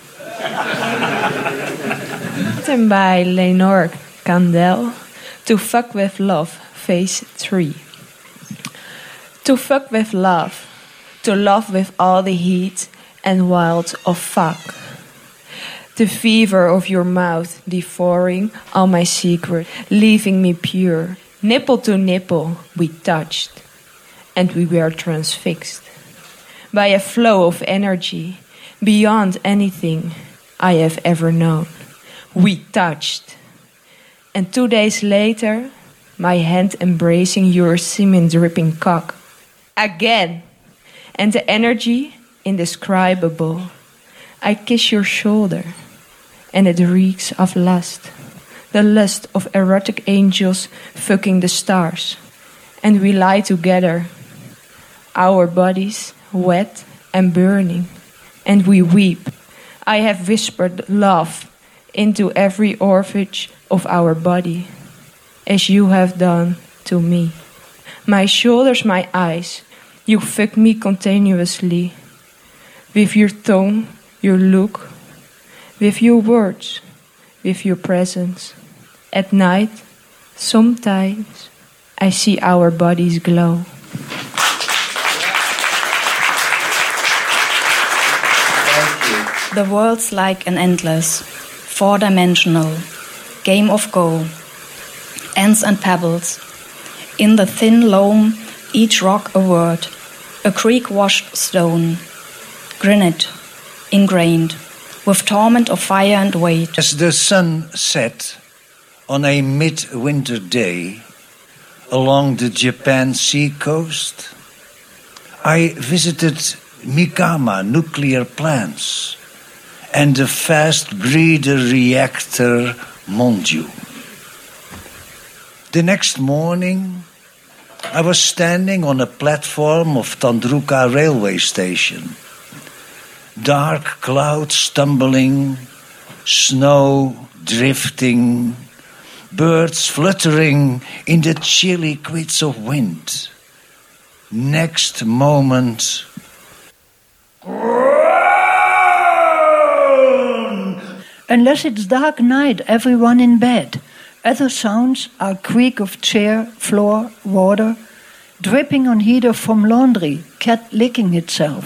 Written by Lenore Kandel, To Fuck With Love, Phase 3. To fuck with love, to love with all the heat and wild of fuck. The fever of your mouth devouring all my secret, leaving me pure. Nipple to nipple, we touched, and we were transfixed by a flow of energy beyond anything I have ever known. We touched, and two days later, my hand embracing your semen dripping cock again, and the energy indescribable. I kiss your shoulder, and it reeks of lust the lust of erotic angels fucking the stars. And we lie together, our bodies wet and burning, and we weep. I have whispered love into every orifice of our body, as you have done to me. My shoulders, my eyes, you fuck me continuously with your tone, your look, with your words, with your presence. At night, sometimes I see our bodies glow. The world's like an endless, four dimensional game of Go. Ants and pebbles. In the thin loam, each rock a word, a creek washed stone. Granite, ingrained, with torment of fire and weight. As the sun set on a midwinter day along the Japan sea coast, I visited Mihama nuclear plants and the fast breeder reactor Monju. The next morning, I was standing on a platform of Tandruka railway station. Dark clouds tumbling, snow drifting, birds fluttering in the chilly quids of wind. Next moment, Unless it's dark night, everyone in bed. Other sounds are creak of chair, floor, water, dripping on heater from laundry, cat licking itself,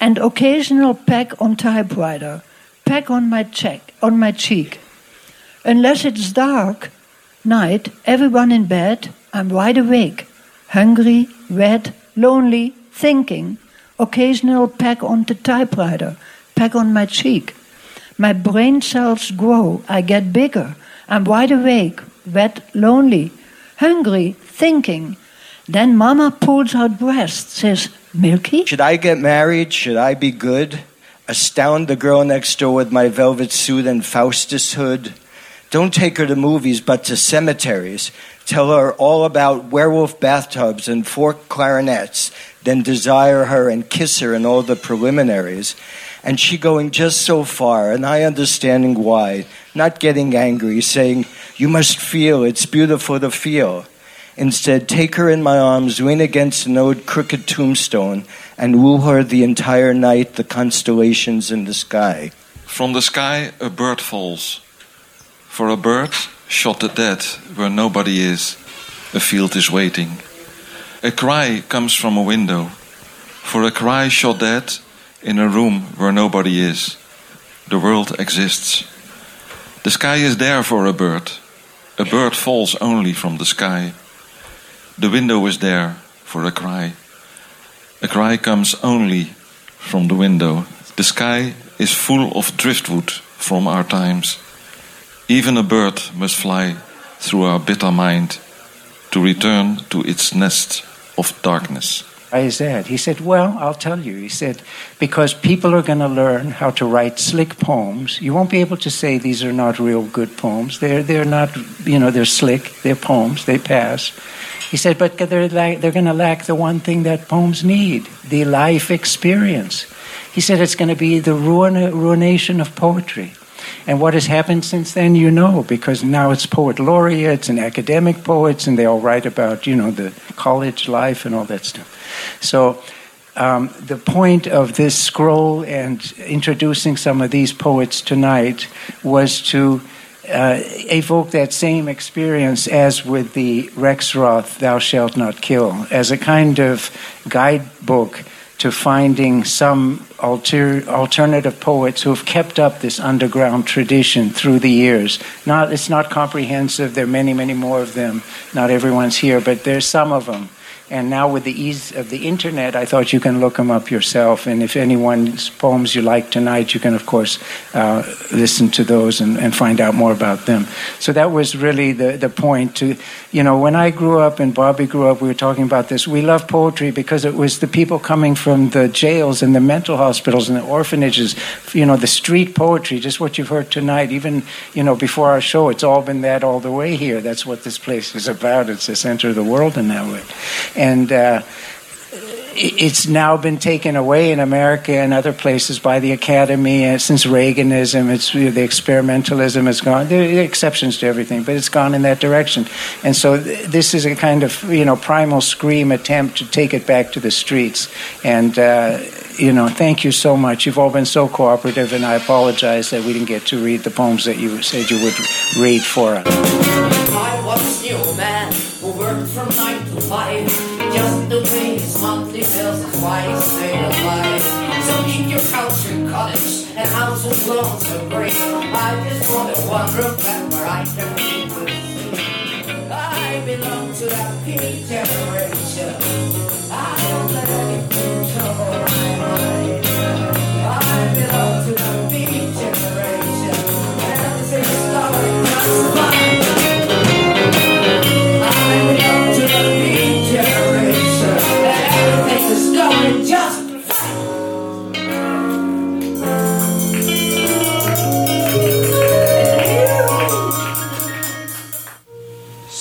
and occasional peck on typewriter, peck on my cheek, on my cheek. Unless it's dark night, everyone in bed, I'm wide awake, hungry, wet, lonely, thinking, Occasional peck on the typewriter, peck on my cheek. My brain cells grow. I get bigger. I'm wide awake, wet, lonely, hungry, thinking. Then Mama pulls out breast, says, Milky? Should I get married? Should I be good? Astound the girl next door with my velvet suit and Faustus hood? Don't take her to movies, but to cemeteries. Tell her all about werewolf bathtubs and forked clarinets, then desire her and kiss her and all the preliminaries. And she going just so far, and I understanding why, not getting angry, saying, You must feel, it's beautiful to feel. Instead, take her in my arms, lean against an old crooked tombstone, and woo her the entire night, the constellations in the sky. From the sky, a bird falls. For a bird shot the dead where nobody is, a field is waiting. A cry comes from a window. For a cry shot dead in a room where nobody is, the world exists. The sky is there for a bird. A bird falls only from the sky. The window is there for a cry. A cry comes only from the window. The sky is full of driftwood from our times. Even a bird must fly through our bitter mind to return to its nest of darkness. He said, Well, I'll tell you. He said, Because people are going to learn how to write slick poems. You won't be able to say these are not real good poems. They're, they're not, you know, they're slick, they're poems, they pass. He said, But they're, they're going to lack the one thing that poems need the life experience. He said, It's going to be the ruin, ruination of poetry. And what has happened since then, you know, because now it's poet laureates and academic poets, and they all write about, you know, the college life and all that stuff. So, um, the point of this scroll and introducing some of these poets tonight was to uh, evoke that same experience as with the Rexroth Thou Shalt Not Kill, as a kind of guidebook to finding some alter, alternative poets who have kept up this underground tradition through the years. Not, it's not comprehensive. There are many, many more of them. Not everyone's here, but there's some of them. And now, with the ease of the internet, I thought you can look them up yourself. And if anyone's poems you like tonight, you can, of course, uh, listen to those and, and, find out more about them. So that was really the, the point. To you know, when I grew up and Bobby grew up, we were talking about this. We loved poetry because it was the people coming from the jails and the mental hospitals and the orphanages. You know, the street poetry, just what you've heard tonight. Even you know, before our show, it's all been that all the way here. That's what this place is about. It's the center of the world in that way and uh, it's now been taken away in America and other places by the academy. And since Reaganism, it's the experimentalism has gone. There are exceptions to everything, but it's gone in that direction. And so th- this is a kind of you know primal scream attempt to take it back to the streets. And uh, you know, thank you so much. You've all been so cooperative, and I apologize that we didn't get to read the poems that you said you would read for us. I was who worked from nine to five to pay his monthly bills and why he stayed alive. So keep your couch and cottage and household loans so great. I just want a one room flat where I can keep with you. I belong to that P generation.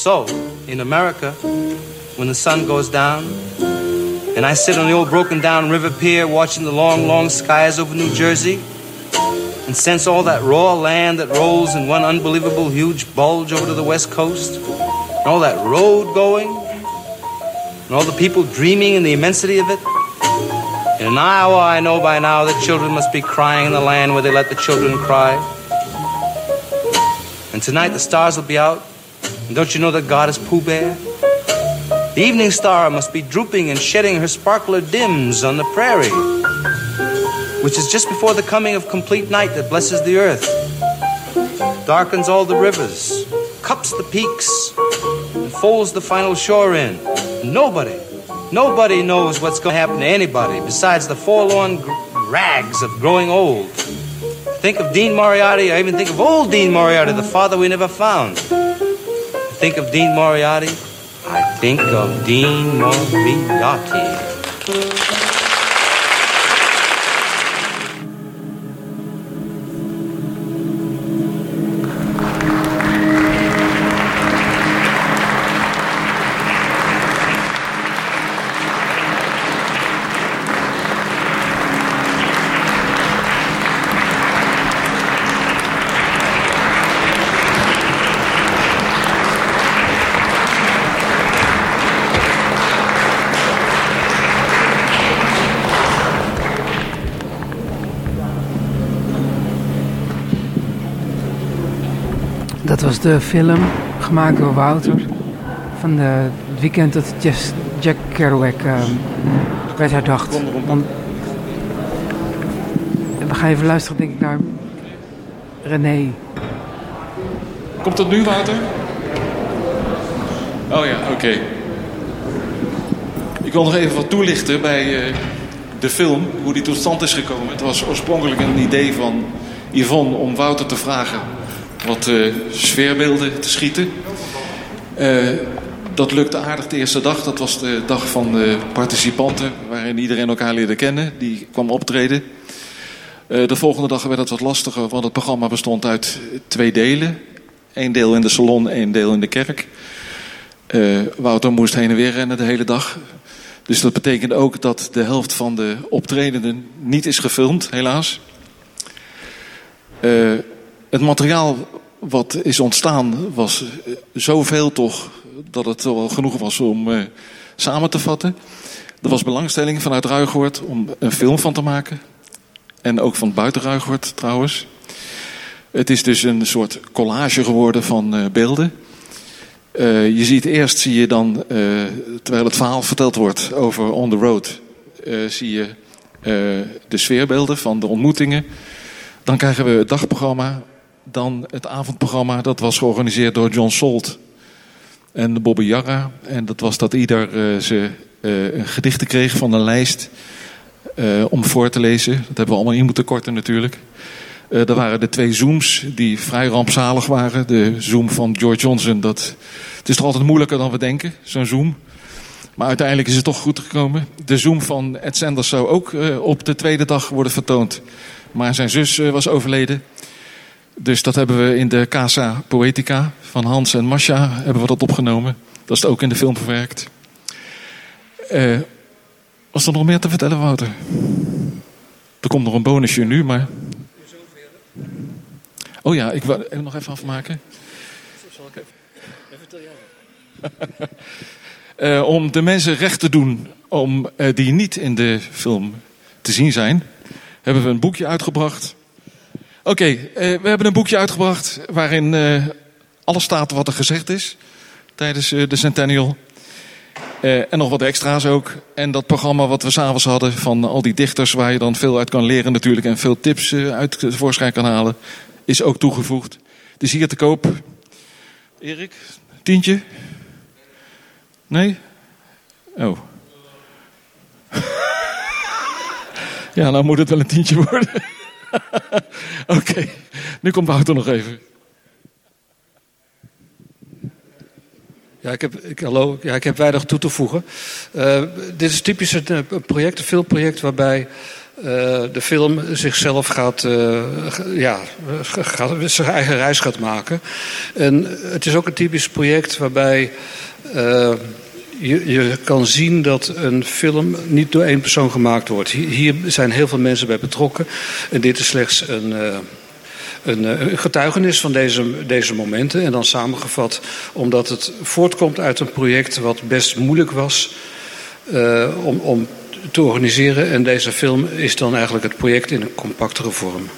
So, in America, when the sun goes down, and I sit on the old broken down river pier watching the long, long skies over New Jersey, and sense all that raw land that rolls in one unbelievable huge bulge over to the west coast, and all that road going, and all the people dreaming in the immensity of it. In an hour, I know by now that children must be crying in the land where they let the children cry. And tonight the stars will be out. Don't you know that God is Pooh Bear? The evening star must be drooping and shedding her sparkler dims on the prairie, which is just before the coming of complete night that blesses the earth, darkens all the rivers, cups the peaks, and folds the final shore in. Nobody, Nobody knows what's going to happen to anybody besides the forlorn rags of growing old. Think of Dean Moriarty, I even think of old Dean Moriarty, the father we never found. Think of Dean Moriarty, I think of Dean Moriarty. Dat was de film gemaakt door Wouter van de, het weekend dat Jack Kerouac ehm, werd herdacht. We gaan even luisteren, denk ik, naar René. Komt dat nu, Wouter? Oh ja, oké. Ik wil nog even wat toelichten bij eh, de film, hoe die tot stand is gekomen. Het was oorspronkelijk een idee van Yvonne om Wouter te vragen wat eh, sfeerbeelden te schieten. Eh, dat lukte aardig de eerste dag. Dat was de dag van de participanten, waarin iedereen elkaar leerde kennen. Die kwam optreden. Eh, de volgende dag werd het wat lastiger, want het programma bestond uit twee delen. Eén deel in de salon, één deel in de kerk. Wouter moest heen en weer rennen de hele dag. Dus dat betekent ook dat de helft van de optredenden niet is gefilmd, helaas. Het materiaal wat is ontstaan was eh, zoveel toch dat het wel genoeg was om eh, samen te vatten. Er was belangstelling vanuit Ruigoord om een film van te maken. En ook van buiten Ruigoord trouwens. Het is dus een soort collage geworden van eh, beelden. Je ziet eerst, zie je dan, terwijl het verhaal verteld wordt over On the Road, zie je de sfeerbeelden van de ontmoetingen. Dan krijgen we het dagprogramma. Dan het avondprogramma, dat was georganiseerd door John Salt en Bobby Jarra. En dat was dat ieder eh, ze eh, een gedichten kreeg van een lijst eh, om voor te lezen. Dat hebben we allemaal in moeten korten natuurlijk. Er waren de twee Zooms die vrij rampzalig waren. De Zoom van George Johnson, dat, het is toch altijd moeilijker dan we denken, zo'n Zoom. Maar uiteindelijk is het toch goed gekomen. De Zoom van Ed Sanders zou ook op de tweede dag worden vertoond. Maar zijn zus was overleden. Dus dat hebben we in de Casa Poetica van Hans en Masha hebben we dat opgenomen. Dat is ook in de film verwerkt. Eh, was er nog meer te vertellen, Wouter? Er komt nog een bonusje nu, maar... Oh ja, ik wil even nog even afmaken. <laughs> Eh, om de mensen recht te doen om, eh, die niet in de film te zien zijn, hebben we een boekje uitgebracht. Oké, eh, we hebben een boekje uitgebracht waarin eh, alles staat wat er gezegd is tijdens eh, de Centennial. En nog wat extra's ook. En dat programma wat we s'avonds hadden van al die dichters... waar je dan veel uit kan leren natuurlijk... en veel tips uit voorschijn kan halen... is ook toegevoegd. Is hier te koop. Erik, tientje? Nee? Oh. <laughs> ja, nou moet het wel een tientje worden. <laughs> Oké, nu komt Wouter nog even. Ja, ik heb, ik, hallo, ja, ik heb weinig toe te voegen. Eh, dit is typisch een, eh, project, een filmproject waarbij eh, de film zichzelf gaat, ja, gaat, zijn eigen reis gaat maken. En het is ook een typisch project waarbij je, je kan zien dat een film niet door één persoon gemaakt wordt. Hier, zijn heel veel mensen bij betrokken. En dit is slechts een. eh, eh, een getuigenis van deze, deze momenten. En dan samengevat omdat het voortkomt uit een project wat best moeilijk was eh, om, om te organiseren. En deze film is dan eigenlijk het project in een compactere vorm.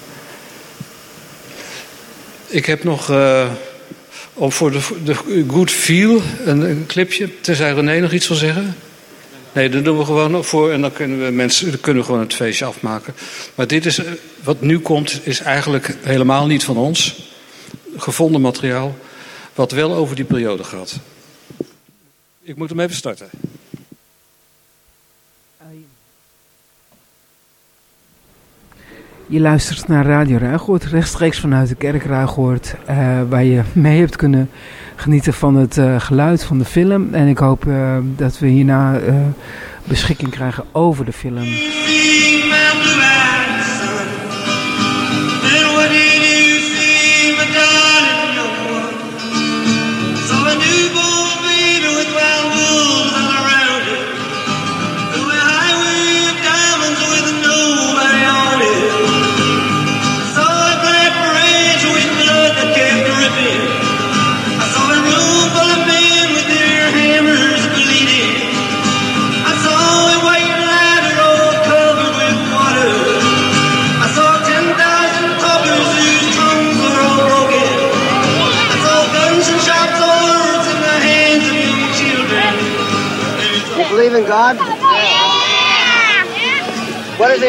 Ik heb nog om voor de, de good feel een, een clipje. Tenzij René nog iets wil zeggen. Nee, dat doen we gewoon voor en dan kunnen we mensen kunnen gewoon het feestje afmaken. Maar dit is, eh, wat nu komt, is eigenlijk helemaal niet van ons. Gevonden materiaal, wat wel over die periode gaat. Ik moet hem even starten. Je luistert naar Radio Ruigoord, rechtstreeks vanuit de kerk Ruigoord, uh, waar je mee hebt kunnen genieten van het uh, geluid van de film. En ik hoop uh, dat we hierna beschikking krijgen over de film.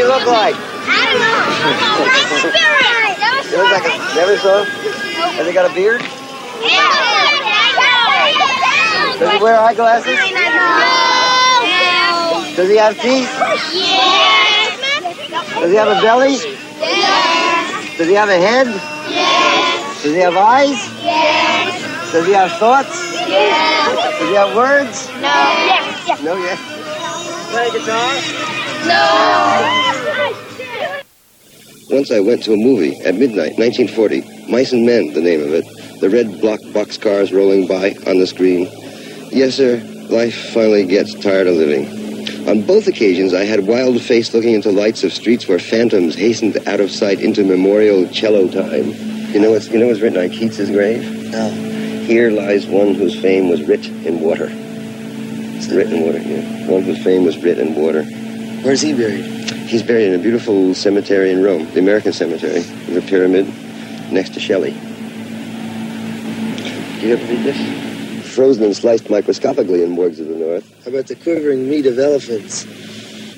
Look like? I don't know. <laughs> he looks like a never saw. Has he got a beard? Does he wear eyeglasses? No. Does he have teeth? Does he have a belly? Does he have a head? Does he have eyes? Does he have thoughts? Does he have words? No. Yes. yes. No, yes. Play guitar? No. Once I went to a movie at midnight, 1940. Mice and Men, the name of it. The red block boxcars rolling by on the screen. Yes, sir, life finally gets tired of living. On both occasions, I had wild face looking into lights of streets where phantoms hastened out of sight into memorial cello time. You know what's, you know what's written on Keats's grave? No. Here lies one whose fame was writ in water. Writ in water, yeah. One whose fame was writ in water. Where's he buried? He's buried in a beautiful cemetery in Rome, the American cemetery, with a pyramid next to Shelley. Do you ever read this? Frozen and sliced microscopically in morgues of the north. How about the quivering meat of elephants?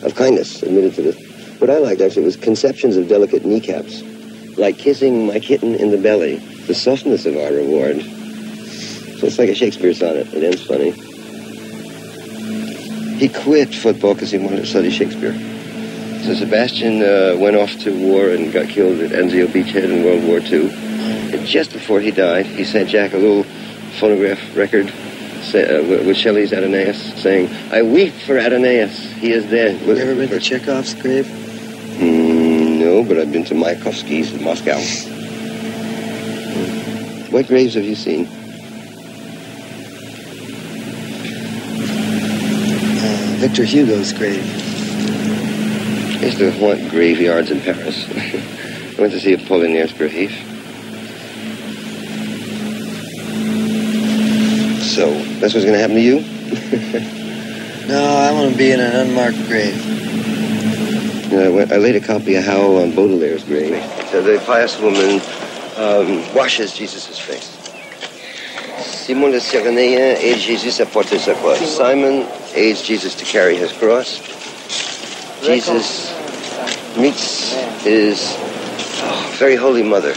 Of kindness, admitted to this. What I liked actually was conceptions of delicate kneecaps, like kissing my kitten in the belly, the softness of our reward. So it's like a Shakespeare sonnet. It ends funny. He quit football because he wanted to study Shakespeare. So Sebastian uh, went off to war and got killed at Anzio Beachhead in World War II. And just before he died, he sent Jack a little phonograph record say, uh, with Shelley's Adonais saying, I weep for Adonais. He is dead. Have you ever been to Chekhov's grave? Mm, no, but I've been to Mayakovsky's in Moscow. What graves have you seen? Uh, Victor Hugo's grave. I used to haunt graveyards in Paris. <laughs> I went to see a Apollinaire's grave. So, that's what's going to happen to you? <laughs> No, I want to be in an unmarked grave. You know, I, went, I laid a copy of Howl on Baudelaire's grave. So the pious woman um, washes Jesus' face. Simon le Cyrenaean aids Jesus à porter sa croix. Simon aids Jesus to carry his cross. Jesus meets his very holy mother,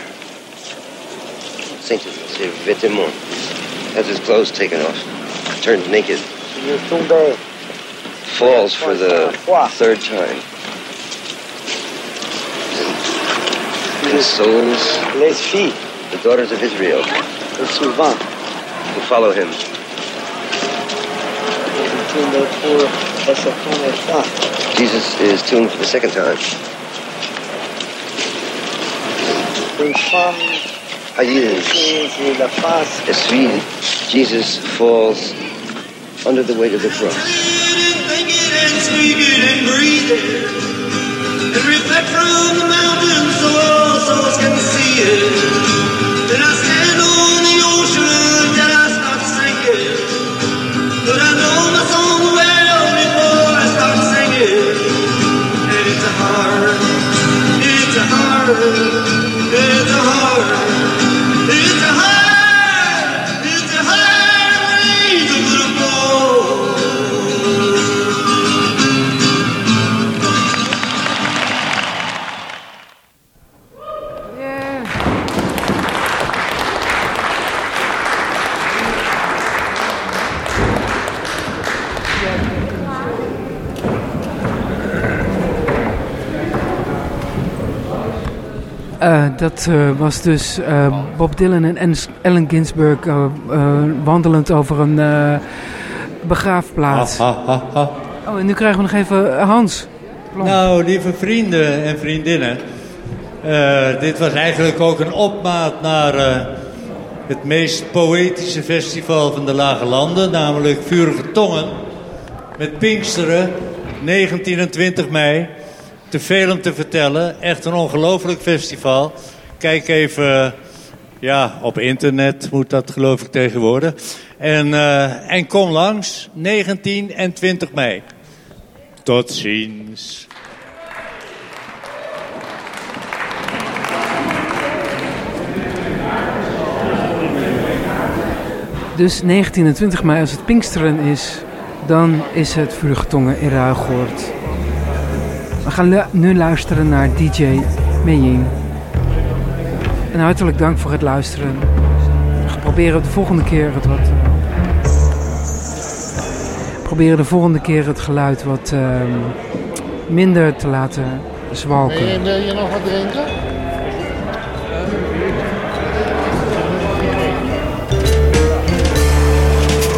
Saint Vetemon, has his clothes taken off, turned naked, falls for the third time. Consoles the daughters of Israel. Who follow him. Tombent pour la seconde fois. Jesus is tuned for the second time. Une femme Aïe, la face essuie. Jesus falls under the weight of the cross. and speak it and breathe it. And reflect from the mountains so all souls can see it. Edha dat eh, was dus eh, Bob Dylan en Allen Ginsberg eh, eh, wandelend over een begraafplaats. Oh, en nu krijgen we nog even Hans. Nou, lieve vrienden en vriendinnen. dit was eigenlijk ook een opmaat naar het meest poëtische festival van de Lage Landen, namelijk Vurige Tongen. Met Pinksteren, 19 en 20 mei. Te veel om te vertellen. Echt een ongelooflijk festival. Kijk even ja, op internet moet dat geloof ik tegenwoordig. En, eh, en kom langs, 19 en 20 mei. Tot ziens. Dus 19 en 20 mei, als het Pinksteren is, dan is het Vurige Tongen in Ruigoord. We gaan lu- nu luisteren naar DJ Meijing. En hartelijk dank voor het luisteren. We gaan proberen de volgende keer het wat... eh, proberen de volgende keer het geluid wat ehm, minder te laten zwalken. Wil je, wil je nog wat drinken?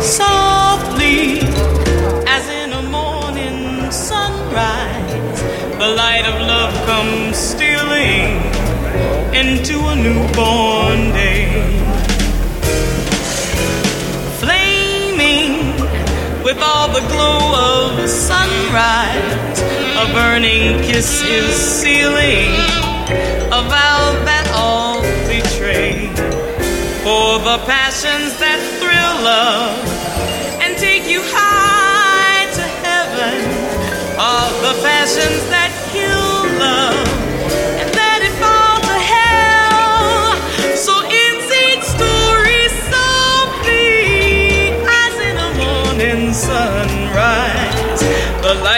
softly The light of love comes stealing into a newborn day. Flaming with all the glow of sunrise, a burning kiss is sealing a vow that all betray. For the passions that thrill love and take you high to heaven are the passions that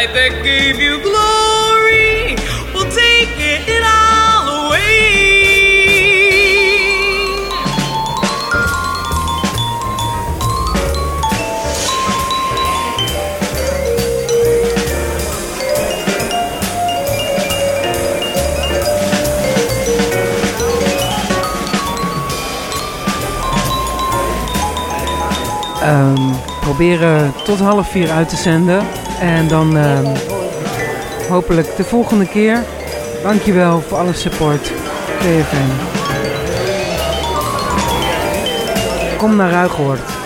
light that gave you glory will take it all away. Ehm, proberen tot half vier uit te zenden. En dan ehm, hopelijk de volgende keer. Dankjewel voor alle support. KFM. Kom naar Ruigoord.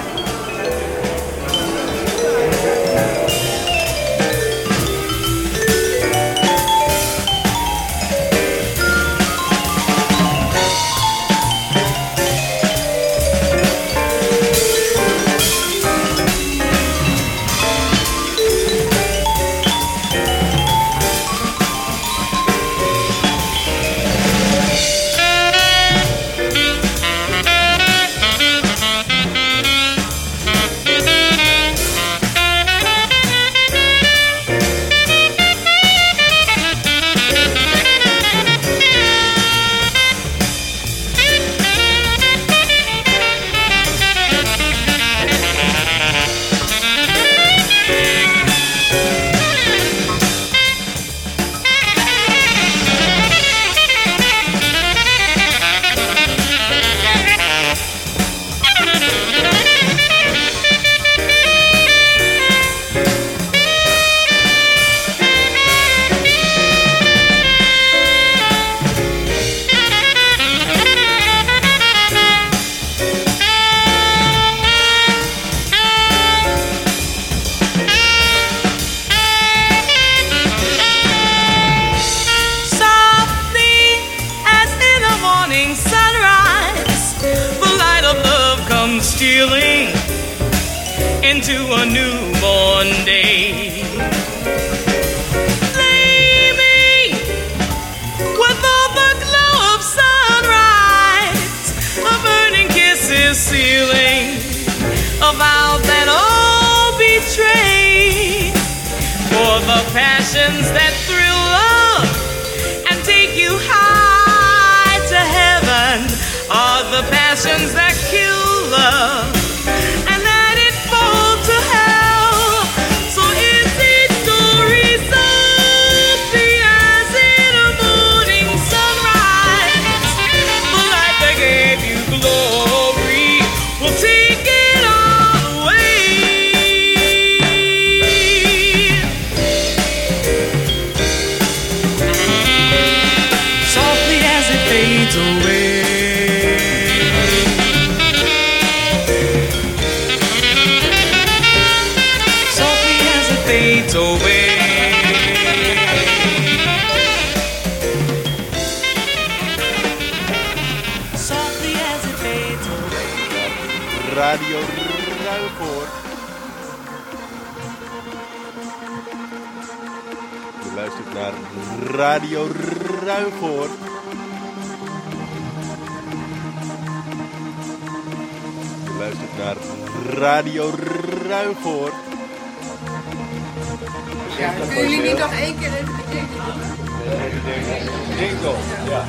Jingle, ja.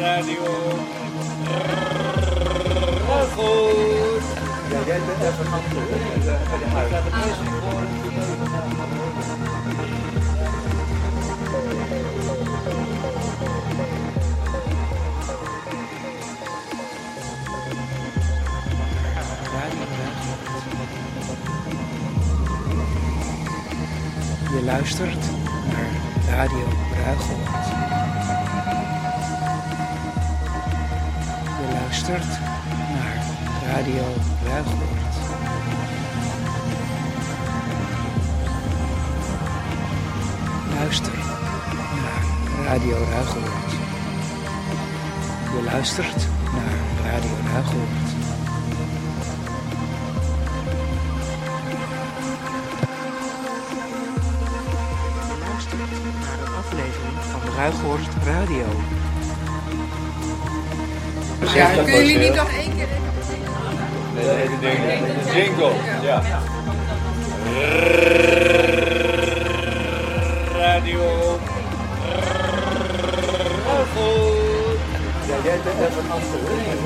Radio antwoord. Bij de huis. Je luistert naar Radio Ruigoord. Je luistert naar Radio Ruigoord. Luister naar Radio Ruigoord. Je luistert naar Radio Ruigoord. Ruighorst Radio. Ja, dat kunnen jullie niet nog één keer... Nee, dat hele ding. De jingle, ja. Radio Ruighorst. Ja, jij bent even afgelopen.